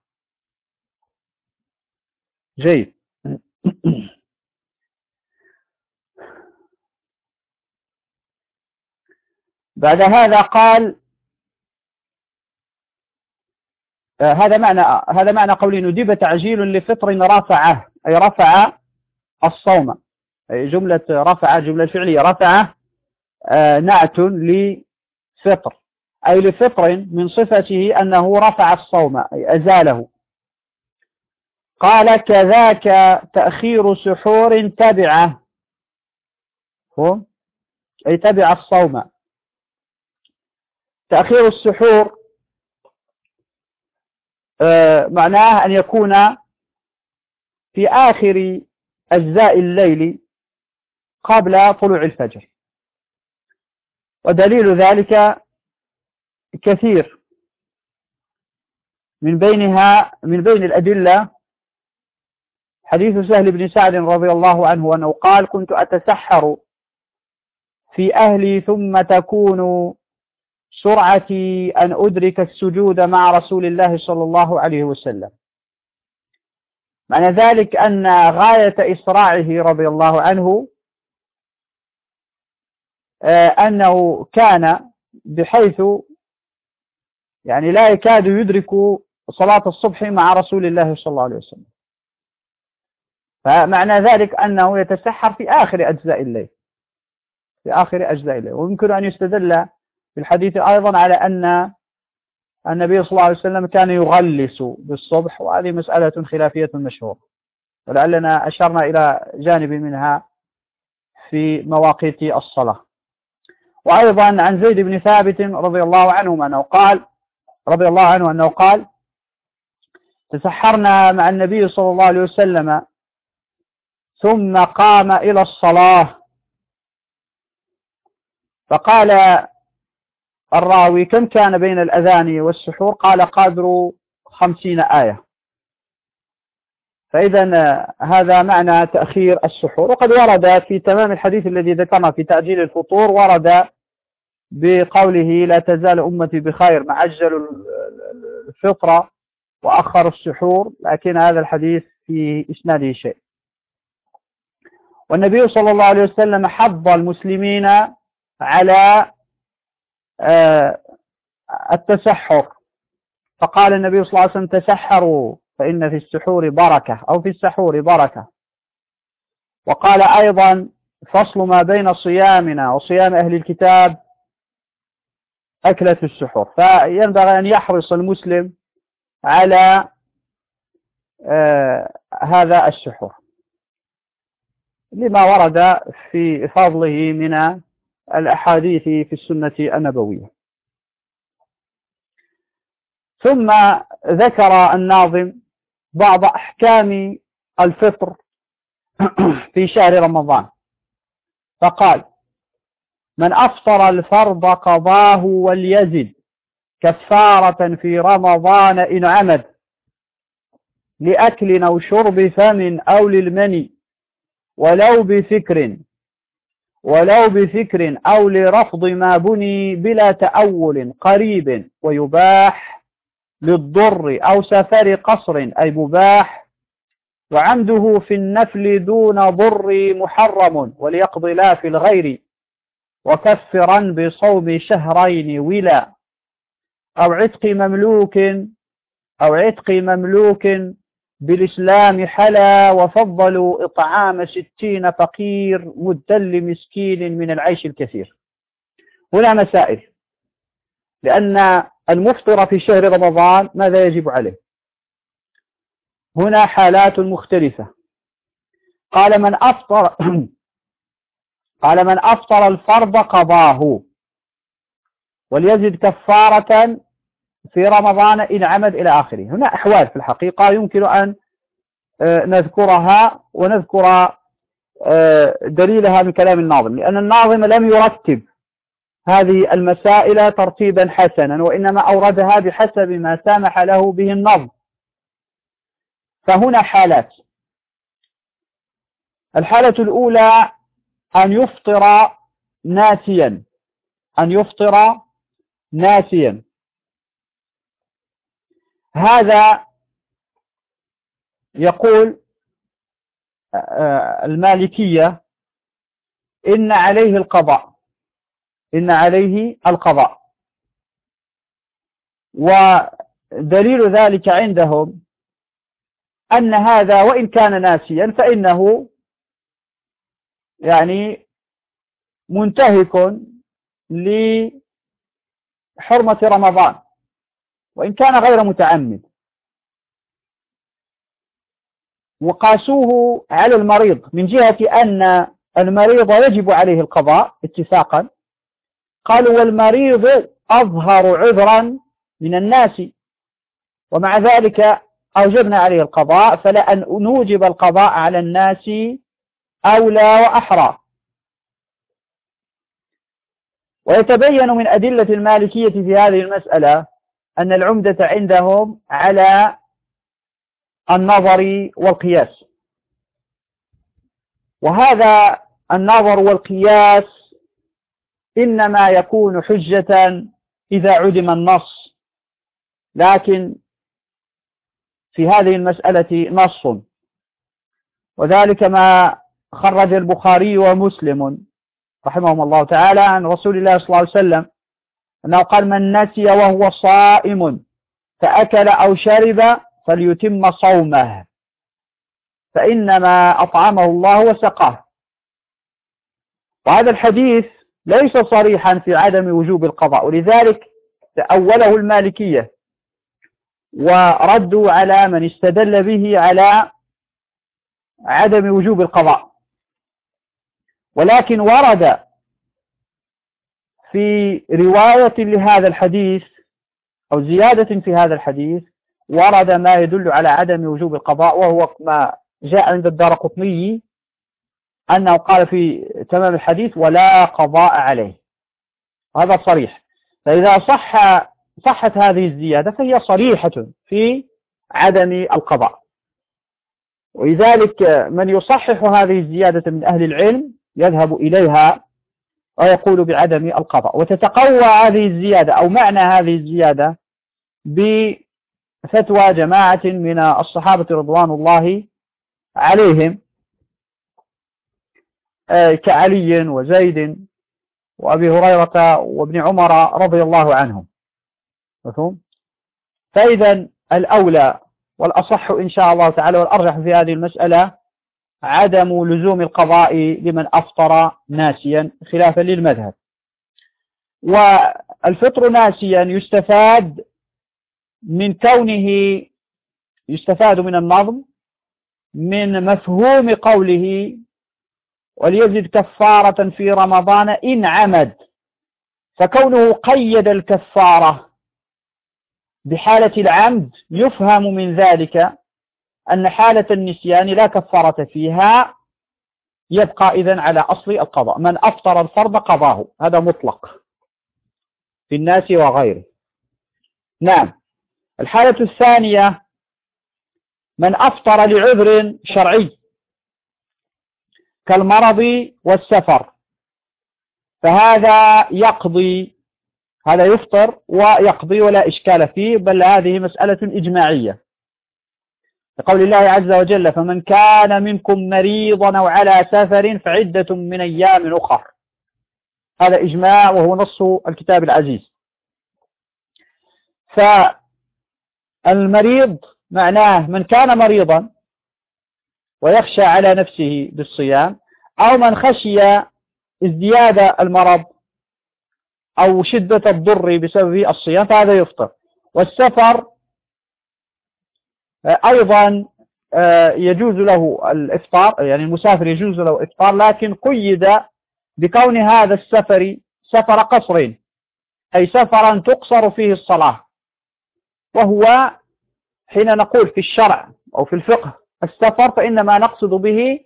جيد. بعد هذا قال آه، هذا معنى هذا معنى قولي ندب تعجيل لفطر رفعه أي رفع الصوم أي جملة رفع جملة فعلية رفع آه، نعت لفطر. أي لفطر من صفته أنه رفع الصوم أي أزاله. قال كذاك تأخير سحور تبعه. أي تبع الصوم. تأخير السحور آه، معناه أن يكون في آخر أجزاء الليل قبل طلوع الفجر. ودليل ذلك كثير. من بينها من بين الأدلة حديث سهل بن سعد رضي الله عنه أنه قال كنت أتسحر في أهلي ثم تكون سرعتي أن أدرك السجود مع رسول الله صلى الله عليه وسلم. معنى ذلك أن غاية إسراعه رضي الله عنه أنه كان بحيث يعني لا يكاد يدرك صلاة الصبح مع رسول الله صلى الله عليه وسلم. فمعنى ذلك أنه يتسحر في آخر أجزاء الليل. في آخر أجزاء الليل. ويمكن أن يستدل في الحديث أيضا على أن النبي صلى الله عليه وسلم كان يغلس بالصبح وهذه مسألة خلافية مشهورة. ولعلنا أشرنا إلى جانب منها في مواقيت الصلاة. وأيضا عن زيد بن ثابت رضي الله عنه أنه قال رضي الله عنه أنه قال تسحرنا مع النبي صلى الله عليه وسلم ثم قام إلى الصلاة. فقال الراوي كم كان بين الأذان والسحور؟ قال قدر خمسين آية. فإذا هذا معنى تأخير السحور. وقد ورد في تمام الحديث الذي ذكرنا في تأجيل الفطور ورد بقوله لا تزال أمتي بخير ما عجلوا الفطرة وأخروا السحور لكن هذا الحديث في إسناده شيء. والنبي صلى الله عليه وسلم حض المسلمين على آه، التسحر. فقال النبي صلى الله عليه وسلم تسحروا. فإن في السحور بركة أو في السحور بركة. وقال أيضا فصل ما بين صيامنا وصيام أهل الكتاب أكلة السحور. فينبغي أن يحرص المسلم على آه هذا السحور. لما ورد في فضله من الأحاديث في السنة النبوية. ثم ذكر الناظم بعض أحكام الفطر في شهر رمضان. فقال من أفطر الفرض قضاه وليزد كفارة في رمضان إن عمد لأكل أو شرب فم أو للمني ولو بفكر ولو بفكر أو لرفض ما بني بلا تأول قريب ويباح للضر أو سفر قصر أي مباح. وعمده في النفل دون ضر محرم وليقضي لا في الغير. وكفرا بصوم شهرين ولا. أو عتق مملوك أو عتق مملوك. بالإسلام حلا وفضلوا إطعام ستين فقير مدا لمسكين من العيش الكثير. هنا مسائل. لأن المفطر في شهر رمضان ماذا يجب عليه؟ هنا حالات مختلفة. قال من أفطر قال من أفطر الفرض قضاه. وليزد كفارة في رمضان إن عمد إلى آخره. هنا أحوال في الحقيقة يمكن أن آه، نذكرها ونذكر آه، دليلها من كلام الناظم لأن الناظم لم يرتب هذه المسائل ترتيبا حسنا وإنما أوردها بحسب ما سامح له به النظم. فهنا حالات. الحالة الأولى أن يفطر ناسيا. أن يفطر ناسيا. هذا يقول آه، المالكية إن عليه القضاء. إن عليه القضاء. ودليل ذلك عندهم أن هذا وإن كان ناسيا فإنه يعني منتهك لحرمة رمضان وإن كان غير متعمد. وقاسوه على المريض من جهة أن المريض يجب عليه القضاء اتفاقا. قالوا والمريض أظهر عذرا من الناس. ومع ذلك أوجبنا عليه القضاء فلا أن نوجب القضاء على الناس أولى وأحرى. ويتبين من أدلة المالكية في هذه المسألة أن العمدة عندهم على النظر والقياس. وهذا النظر والقياس إنما يكون حجة إذا عدم النص. لكن في هذه المسألة نص. وذلك ما خرج البخاري ومسلم رحمهم الله تعالى عن رسول الله صلى الله عليه وسلم أنه قال من نسي وهو صائم فأكل أو شرب فليتم صومه فإنما أطعمه الله وسقاه. وهذا الحديث ليس صريحا في عدم وجوب القضاء. ولذلك تأوله المالكية وردوا على من استدل به على عدم وجوب القضاء. ولكن ورد في رواية لهذا الحديث أو زيادة في هذا الحديث ورد ما يدل على عدم وجوب القضاء وهو ما جاء عند الدار قطني. أنه قال في تمام الحديث ولا قضاء عليه. هذا صريح. فإذا صح صحت هذه الزيادة فهي صريحة في عدم القضاء. ولذلك من يصحح هذه الزيادة من أهل العلم يذهب إليها ويقول بعدم القضاء. وتتقوى هذه الزيادة أو معنى هذه الزيادة بفتوى جماعة من الصحابة رضوان الله عليهم. كعلي وزيد وأبي هريرة وابن عمر رضي الله عنهم. مفهوم؟ فإذا الأولى والأصح إن شاء الله تعالى والأرجح في هذه المسألة عدم لزوم القضاء لمن أفطر ناسيا خلافا للمذهب. والفطر ناسيا يستفاد من كونه يستفاد من النظم من مفهوم قوله وليزد كفارة في رمضان إن عمد. فكونه قيد الكفارة بحالة العمد يفهم من ذلك أن حالة النسيان لا كفارة فيها. يبقى إذن على أصل القضاء. من أفطر الفرض قضاه. هذا مطلق. في الناس وغيره. نعم. الحالة الثانية من أفطر لعذر شرعي. كالمرض والسفر. فهذا يقضي هذا يفطر ويقضي ولا إشكال فيه بل هذه مسألة إجماعية. لقول الله عز وجل فمن كان منكم مريضا أو على سفر فعدة من أيام أخر. هذا إجماع وهو نص الكتاب العزيز. فالمريض معناه من كان مريضا ويخشى على نفسه بالصيام أو من خشي ازدياد المرض أو شدة الضر بسبب الصيام فهذا يفطر. والسفر أيضا آه، يجوز له الإفطار يعني المسافر يجوز له إفطار لكن قيد بكون هذا السفر سفر قصر أي سفرا تقصر فيه الصلاة وهو حين نقول في الشرع أو في الفقه السفر فإنما نقصد به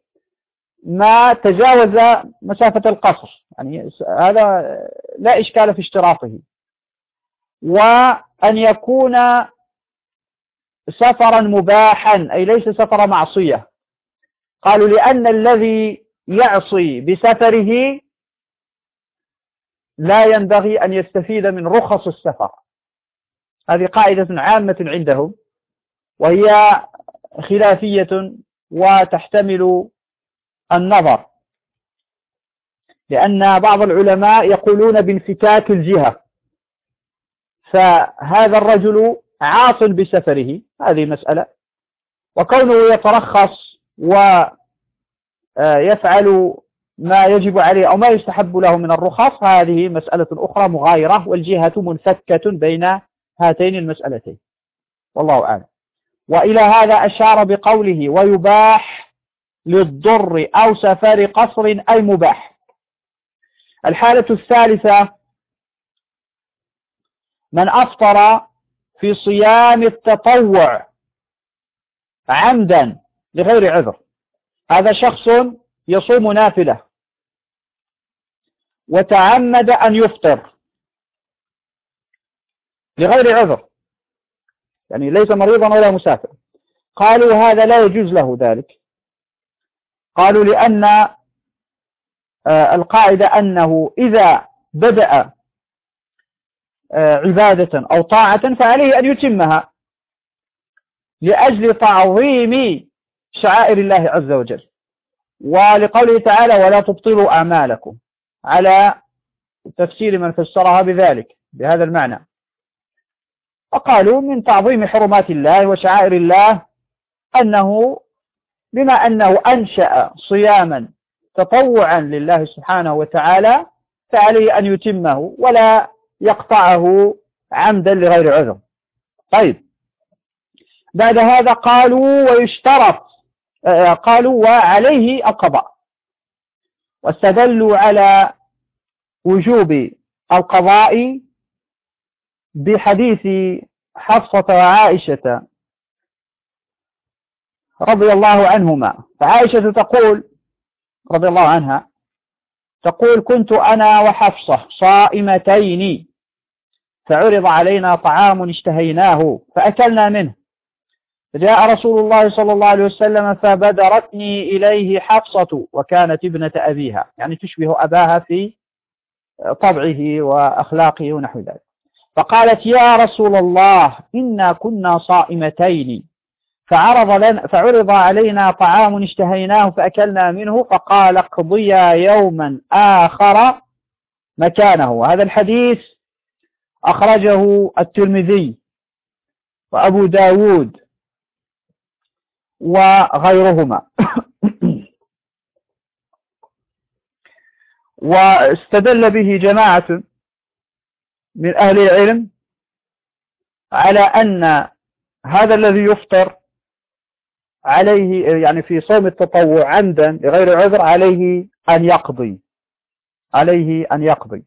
ما تجاوز مسافة القصر. يعني هذا لا إشكال في اشتراطه. وأن يكون سفرا مباحا أي ليس سفر معصية. قالوا لأن الذي يعصي بسفره لا ينبغي أن يستفيد من رخص السفر. هذه قاعدة عامة عندهم وهي خلافية وتحتمل النظر لأن بعض العلماء يقولون بانفتاك الجهة فهذا الرجل عاص بسفره هذه مسألة وكونه يترخص ويفعل ما يجب عليه أو ما يستحب له من الرخص هذه مسألة أخرى مغايرة والجهة منفكة بين هاتين المسألتين والله أعلم. وإلى هذا أشار بقوله ويباح للضر أو سفر قصر أي مباح. الحالة الثالثة من أفطر في صيام التطوع عمدا لغير عذر. هذا شخص يصوم نافلة وتعمد أن يفطر لغير عذر. يعني ليس مريضا ولا مسافر. قالوا هذا لا يجوز له ذلك. قالوا لأن آه، القاعدة أنه إذا بدأ آه، عبادة أو طاعة فعليه أن يتمها لأجل تعظيم شعائر الله عز وجل. ولقوله تعالى ولا تبطلوا أعمالكم. على تفسير من فسرها بذلك بهذا المعنى. وقالوا من تعظيم حرمات الله وشعائر الله أنه بما أنه أنشأ صياما تطوعا لله سبحانه وتعالى فعليه أن يتمه ولا يقطعه عمدا لغير عذر. طيب. بعد هذا قالوا ويشترط آه، قالوا وعليه القضاء. واستدلوا على وجوب القضاء بحديث حفصة وعائشة رضي الله عنهما. فعائشة تقول رضي الله عنها تقول كنت أنا وحفصة صائمتين فعرض علينا طعام اشتهيناه فأكلنا منه. فجاء رسول الله صلى الله عليه وسلم فبدرتني إليه حفصة وكانت ابنة أبيها يعني تشبه أباها في طبعه وأخلاقه ونحو ذلك. فقالت يا رسول الله إنا كنا صائمتين. فعرض, لنا فعرض علينا طعام اشتهيناه فأكلنا منه فقال اقضيا يوما آخر مكانه. هذا الحديث أخرجه الترمذي وأبو داود وغيرهما. واستدل به جماعة من أهل العلم على أن هذا الذي يفطر عليه يعني في صوم التطوع عمدا لغير عذر عليه أن يقضي عليه أن يقضي.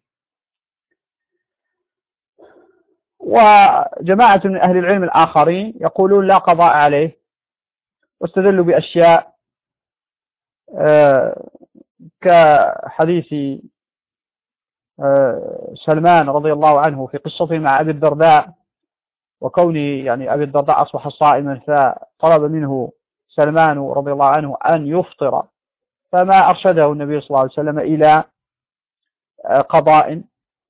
وجماعة من أهل العلم الآخرين يقولون لا قضاء عليه واستدلوا بأشياء آه، كحديث سلمان رضي الله عنه في قصته مع أبي الدرداء وكوني يعني أبي الدرداء أصبح صائما فطلب منه سلمان رضي الله عنه أن يفطر فما أرشده النبي صلى الله عليه وسلم إلى آه، قضاء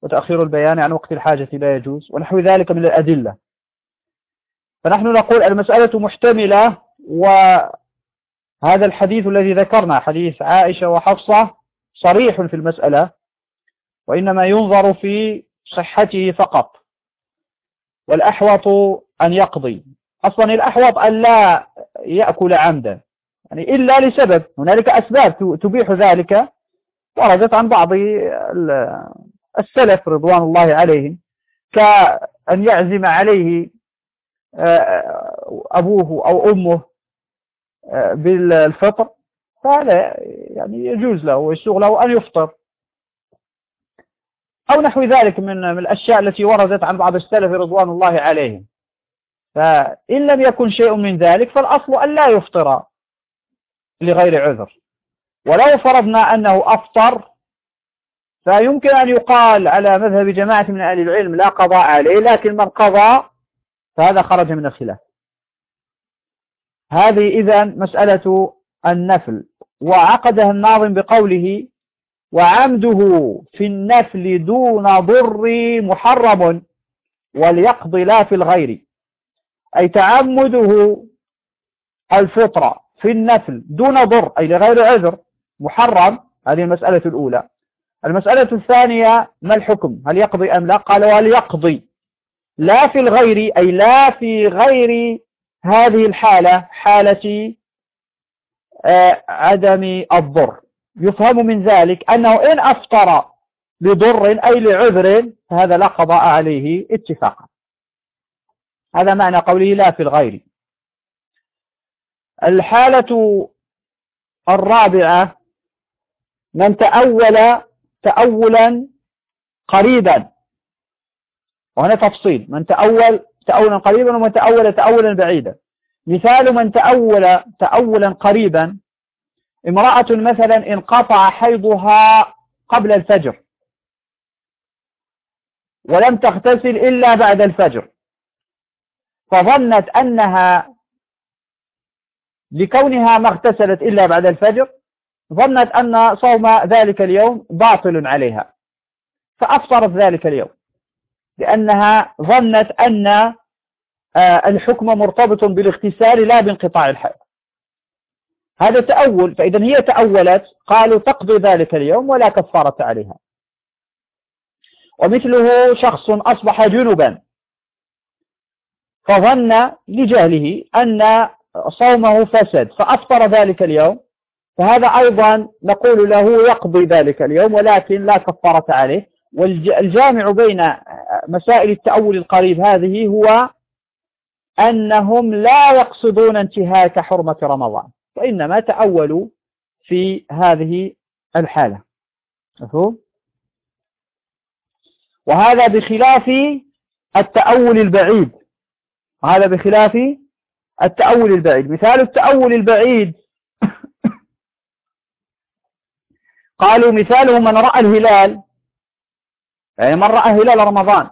وتأخير البيان عن وقت الحاجة لا يجوز ونحو ذلك من الأدلة. فنحن نقول المسألة محتملة وهذا الحديث الذي ذكرنا حديث عائشة وحفصة صريح في المسألة. وإنما ينظر في صحته فقط والأحوط أن يقضي. أصلا الأحوط أن لا يأكل عمدا يعني إلا لسبب هنالك أسباب تبيح ذلك. وردت عن بعض السلف رضوان الله عليهم كأن يعزم عليه آه، أبوه أو أمه آه، بالفطر. فهذا يعني يجوز له ويسوغ له أن يفطر. أو نحو ذلك من الأشياء التي وردت عن بعض السلف رضوان الله عليهم. فإن لم يكن شيء من ذلك فالأصل أن لا يفطر لغير عذر. ولو فرضنا أنه أفطر فيمكن أن يقال على مذهب جماعة من أهل العلم لا قضاء عليه لكن من قضى فهذا خرج من الخلاف. هذه إذا مسألة النفل وعقدها الناظم بقوله وعمده في النفل دون ضر محرم وليقضي لا في الغير. أي تعمده الفطرة في النفل دون ضر أي لغير عذر محرم. هذه المسألة الأولى. المسألة الثانية ما الحكم؟ هل يقضي أم لا؟ قال وليقضي. لا في الغير أي لا في غير هذه الحالة حالة آه، عدم الضر. يفهم من ذلك أنه إن أفطر لضر أي لعذر فهذا لا قضاء عليه اتفاقا. هذا معنى قوله لا في الغير. الحالة الرابعة من تأول تأولا قريبا. وهنا تفصيل من تأول تأولا قريبا ومن تأول تأولا بعيدا. مثال من تأول تأولا قريبا امرأة مثلا انقطع حيضها قبل الفجر ولم تغتسل إلا بعد الفجر فظنت أنها لكونها ما اغتسلت إلا بعد الفجر ظنت أن صوم ذلك اليوم باطل عليها فأفطرت ذلك اليوم لأنها ظنت أن آه، الحكم مرتبط بالاغتسال لا بانقطاع الحيض. هذا تأول فإذا هي تأولت قالوا تقضي ذلك اليوم ولا كفارة عليها. ومثله شخص أصبح جنبا فظن لجهله أن صومه فسد فأفطر ذلك اليوم فهذا أيضا نقول له يقضي ذلك اليوم ولكن لا كفارة عليه. والجامع بين مسائل التأول القريب هذه هو أنهم لا يقصدون انتهاك حرمة رمضان. وإنما تأولوا في هذه الحالة. مفهوم؟ وهذا بخلاف التأول البعيد. وهذا بخلاف التأول البعيد. مثال التأول البعيد. قالوا مثاله من رأى الهلال. يعني من رأى هلال رمضان.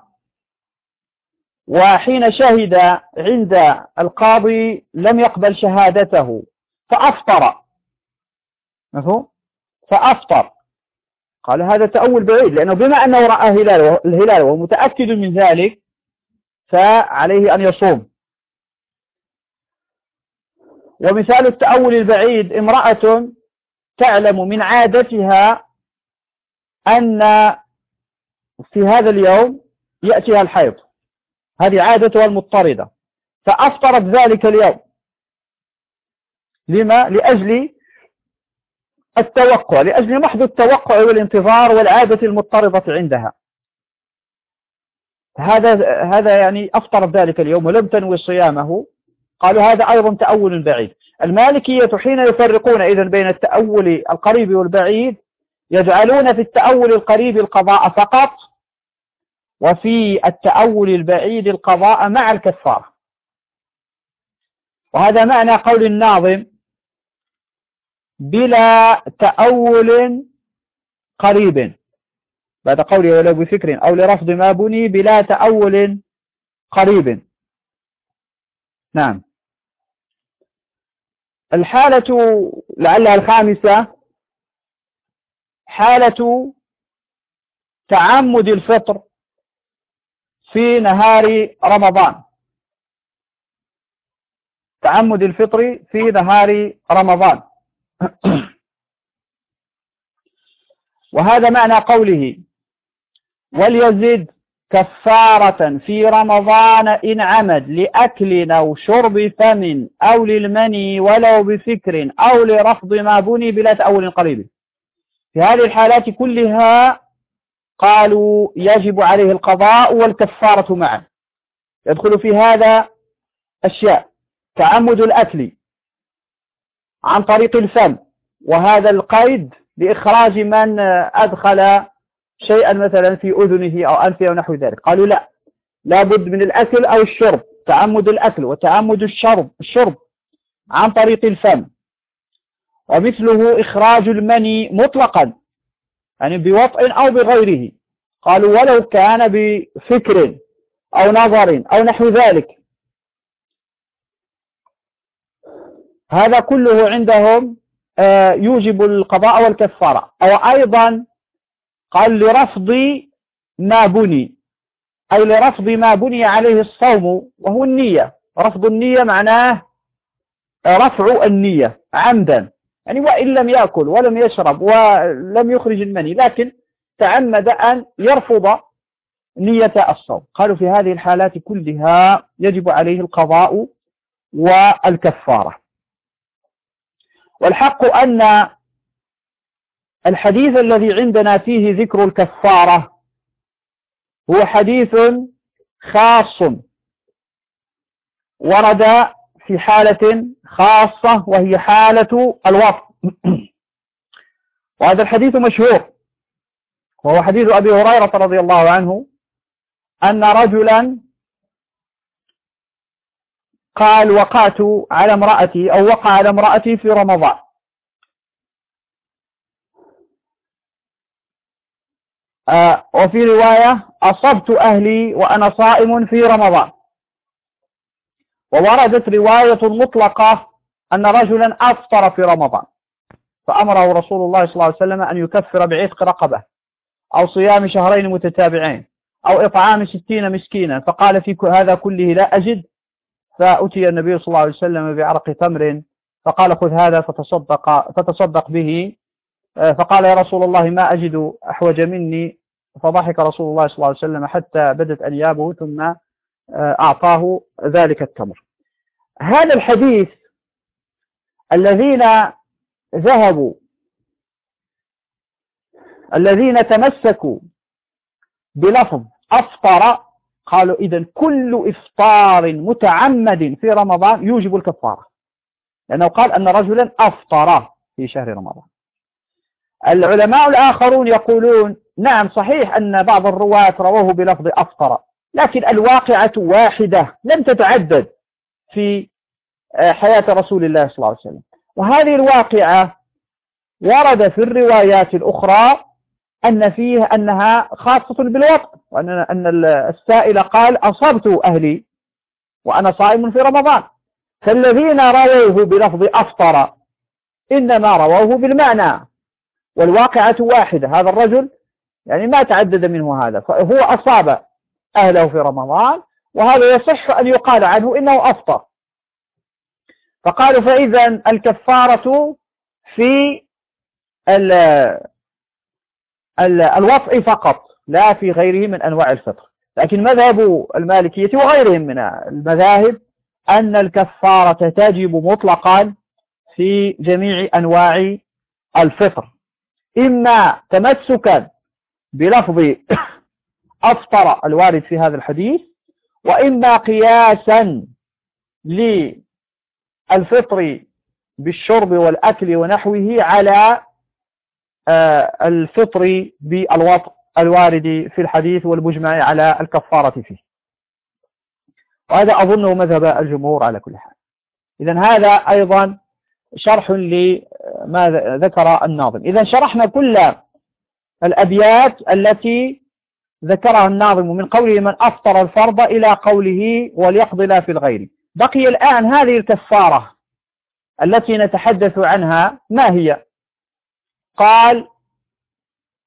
وحين شهد عند القاضي لم يقبل شهادته. فأفطر. مفهوم؟ فأفطر. قال هذا تأول بعيد لأنه بما أنه رأى هلال الهلال وهو متأكد من ذلك فعليه أن يصوم. ومثال التأول البعيد امرأة تعلم من عادتها أن في هذا اليوم يأتيها الحيض. هذه عادتها المضطردة. فأفطرت ذلك اليوم. لما؟ لأجل التوقع لأجل محض التوقع والانتظار والعادة المضطردة عندها. هذا هذا يعني أفطر ذلك اليوم ولم تنوي صيامه. قالوا هذا أيضا تأول بعيد. المالكية حين يفرقون إذا بين التأول القريب والبعيد يجعلون في التأول القريب القضاء فقط وفي التأول البعيد القضاء مع الكفارة. وهذا معنى قول الناظم بلا تأول قريب. بعد قوله ولو بفكر أو لرفض ما بني بلا تأول قريب. نعم. الحالة لعلها الخامسة حالة تعمد الفطر في نهار رمضان. تعمد الفطر في نهار رمضان. وهذا معنى قوله وليزد كفارة في رمضان إن عمد لأكل أو شرب فم أو للمني ولو بفكر أو لرفض ما بني بلا تأول قريب. في هذه الحالات كلها قالوا يجب عليه القضاء والكفارة معا يدخل في هذا أشياء تعمد الأكل عن طريق الفم. وهذا القيد لإخراج من أدخل شيئا مثلا في أذنه أو أنفه أو نحو ذلك. قالوا لا لابد من الأكل أو الشرب تعمد الأكل وتعمد الشرب الشرب عن طريق الفم. ومثله إخراج المني مطلقا يعني بوطء أو بغيره. قالوا ولو كان بفكر أو نظر أو نحو ذلك. هذا كله عندهم آه، يوجب القضاء والكفارة. أو أيضا قال لرفض ما بني. أي لرفض ما بني عليه الصوم وهو النية. رفض النية معناه رفع النية عمدا. يعني وإن لم يأكل ولم يشرب ولم يخرج المني لكن تعمد أن يرفض نية الصوم. قالوا في هذه الحالات كلها يجب عليه القضاء والكفارة. والحق أن الحديث الذي عندنا فيه ذكر الكفارة هو حديث خاص ورد في حالة خاصة وهي حالة الوصف وهذا الحديث مشهور وهو حديث أبي هريرة رضي الله عنه أن رجلا قال وقعت على امرأتي أو وقع على امرأتي في رمضان. آه، وفي رواية أصبت أهلي وأنا صائم في رمضان. ووردت رواية مطلقة أن رجلا أفطر في رمضان. فأمره رسول الله صلى الله عليه وسلم أن يكفر بعتق رقبة أو صيام شهرين متتابعين أو إطعام ستين مسكينا. فقال في هذا كله لا أجد فأتي النبي صلى الله عليه وسلم بعرق تمر فقال خذ هذا فتصدق, فتصدق به آه، فقال يا رسول الله ما أجد أحوج مني؟ فضحك رسول الله صلى الله عليه وسلم حتى بدت أنيابه ثم آه، أعطاه ذلك التمر. هذا الحديث الذين ذهبوا الذين تمسكوا بلفظ أفطر قالوا إذا كل إفطار متعمد في رمضان يوجب الكفارة. لأنه قال أن رجلا أفطر في شهر رمضان. العلماء الآخرون يقولون نعم صحيح أن بعض الرواة رواه بلفظ أفطر لكن الواقعة واحدة لم تتعدد في آه، حياة رسول الله صلى الله عليه وسلم. وهذه الواقعة ورد في الروايات الأخرى أن فيه أنها خاصة بالوقت وأن أن السائل قال أصبت أهلي وأنا صائم في رمضان. فالذين رووه بلفظ أفطر إنما رووه بالمعنى والواقعة واحدة هذا الرجل يعني ما تعدد منه هذا فهو أصاب أهله في رمضان وهذا يصح أن يقال عنه إنه أفطر. فقالوا فإذا الكفارة في الوطء فقط لا في غيره من أنواع الفطر لكن مذهب المالكية وغيرهم من المذاهب أن الكفارة تجب مطلقا في جميع أنواع الفطر إما تمسكا بلفظ أفطر الوارد في هذا الحديث وإما قياسا للفطر بالشرب والأكل ونحوه على الفطر بالوطء الوارد في الحديث والمجمع على الكفارة فيه. وهذا أظنه مذهب الجمهور على كل حال. إذا هذا أيضا شرح لما ذكر الناظم. إذا شرحنا كل الأبيات التي ذكرها الناظم من قوله من أفطر الفرض إلى قوله وليقضي لا في الغير. بقي الآن هذه الكفارة التي نتحدث عنها ما هي؟ قال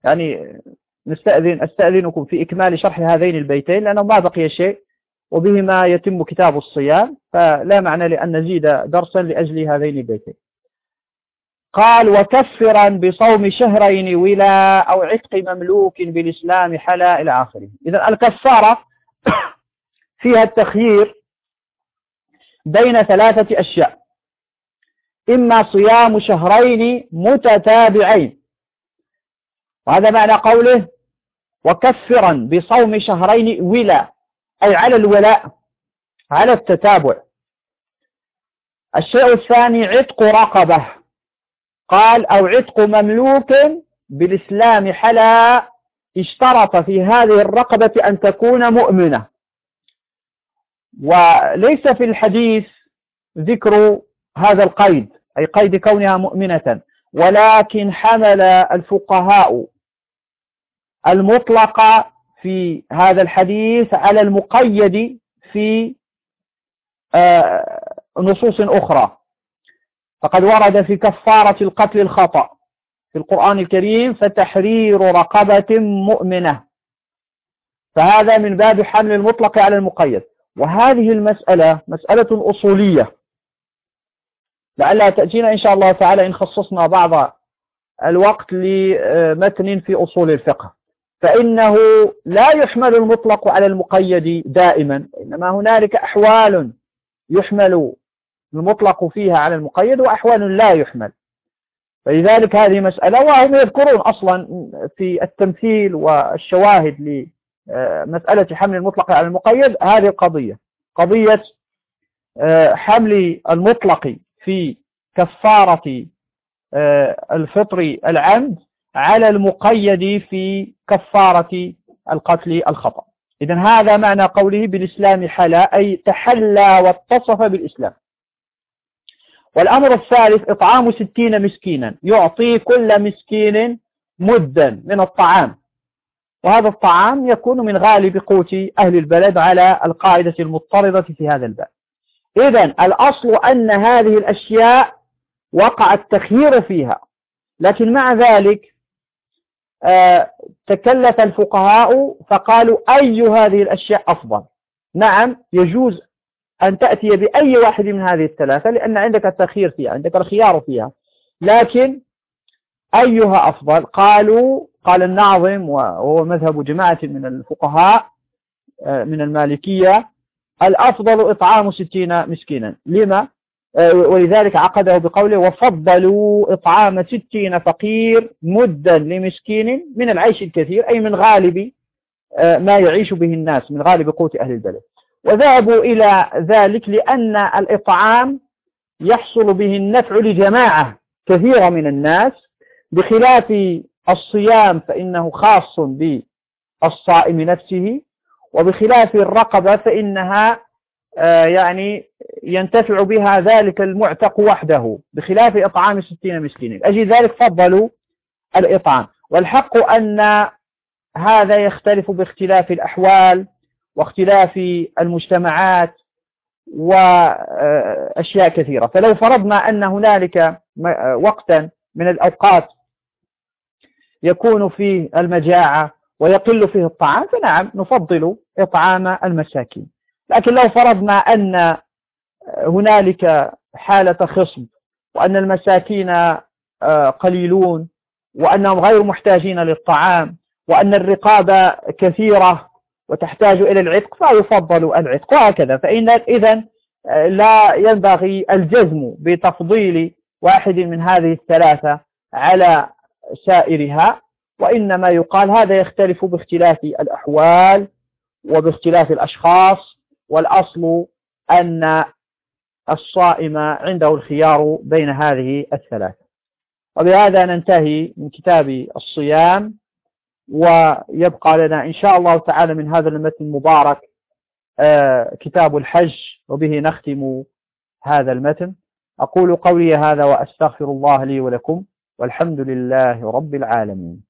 يعني نستأذن أستأذنكم في إكمال شرح هذين البيتين لأنه ما بقي شيء وبهما يتم كتاب الصيام فلا معنى لأن نزيد درسا لأجل هذين البيتين. قال وكفرا بصوم شهرين ولا أو عتق مملوك بالإسلام حلا إلى آخره. إذا الكفارة فيها التخيير بين ثلاثة أشياء. إما صيام شهرين متتابعين. وهذا معنى قوله وكفرا بصوم شهرين ولا أي على الولاء على التتابع. الشيء الثاني عتق رقبة. قال أو عتق مملوك بالإسلام حلا اشترط في هذه الرقبة أن تكون مؤمنة. وليس في الحديث ذكر هذا القيد أي قيد كونها مؤمنة. ولكن حمل الفقهاء المطلق في هذا الحديث على المقيد في آه، نصوص أخرى. فقد ورد في كفارة القتل الخطأ في القرآن الكريم فتحرير رقبة مؤمنة. فهذا من باب حمل المطلق على المقيد. وهذه المسألة مسألة أصولية. لعلها تأتينا إن شاء الله تعالى إن خصصنا بعض الوقت لمتن في أصول الفقه. فإنه لا يحمل المطلق على المقيد دائما إنما هنالك أحوال يحمل المطلق فيها على المقيد وأحوال لا يحمل. فلذلك هذه مسألة وهم يذكرون أصلا في التمثيل والشواهد لمسألة حمل المطلق على المقيد هذه القضية. قضية آه، حمل المطلق. في كفارة آه، الفطر العمد على المقيد في كفارة القتل الخطأ. إذا هذا معنى قوله بالإسلام حلا أي تحلى واتصف بالإسلام. والأمر الثالث إطعام ستين مسكينا يعطي كل مسكين مدا من الطعام. وهذا الطعام يكون من غالب قوت أهل البلد على القاعدة المضطردة في هذا الباب. إذا الأصل أن هذه الأشياء وقع التخيير فيها. لكن مع ذلك آه، تكلف الفقهاء فقالوا أي هذه الأشياء أفضل؟ نعم يجوز أن تأتي بأي واحد من هذه الثلاثة لأن عندك التخيير فيها عندك الخيار فيها. لكن أيها أفضل؟ قالوا قال الناظم وهو مذهب جماعة من الفقهاء آه، من المالكية الأفضل إطعام ستين مسكينا. لما؟ آه، ولذلك عقده بقوله وفضلوا إطعام ستين فقير مدا لمسكين من العيش الكثير أي من غالب آه، ما يعيش به الناس من غالب قوت أهل البلد. وذهبوا إلى ذلك لأن الإطعام يحصل به النفع لجماعة كثيرة من الناس. بخلاف الصيام فإنه خاص بالصائم نفسه وبخلاف الرقبة فإنها آه، يعني ينتفع بها ذلك المعتق وحده بخلاف إطعام ستين مسكينا أجل ذلك فضلوا الإطعام. والحق أن هذا يختلف باختلاف الأحوال واختلاف المجتمعات وأشياء كثيرة. فلو فرضنا أن هنالك وقتا من الأوقات يكون فيه المجاعة ويقل فيه الطعام فنعم نفضل إطعام المساكين. لكن لو فرضنا أن هنالك حالة خصب وأن المساكين آه، قليلون وأنهم غير محتاجين للطعام وأن الرقابة كثيرة وتحتاج إلى العتق فيفضل العتق وهكذا. فإن إذا آه، لا ينبغي الجزم بتفضيل واحد من هذه الثلاثة على سائرها. وإنما يقال هذا يختلف باختلاف الأحوال وباختلاف الأشخاص والأصل أن الصائم عنده الخيار بين هذه الثلاثة. وبهذا ننتهي من كتاب الصيام ويبقى لنا إن شاء الله تعالى من هذا المتن المبارك آه، كتاب الحج وبه نختم هذا المتن. أقول قولي هذا وأستغفر الله لي ولكم والحمد لله رب العالمين.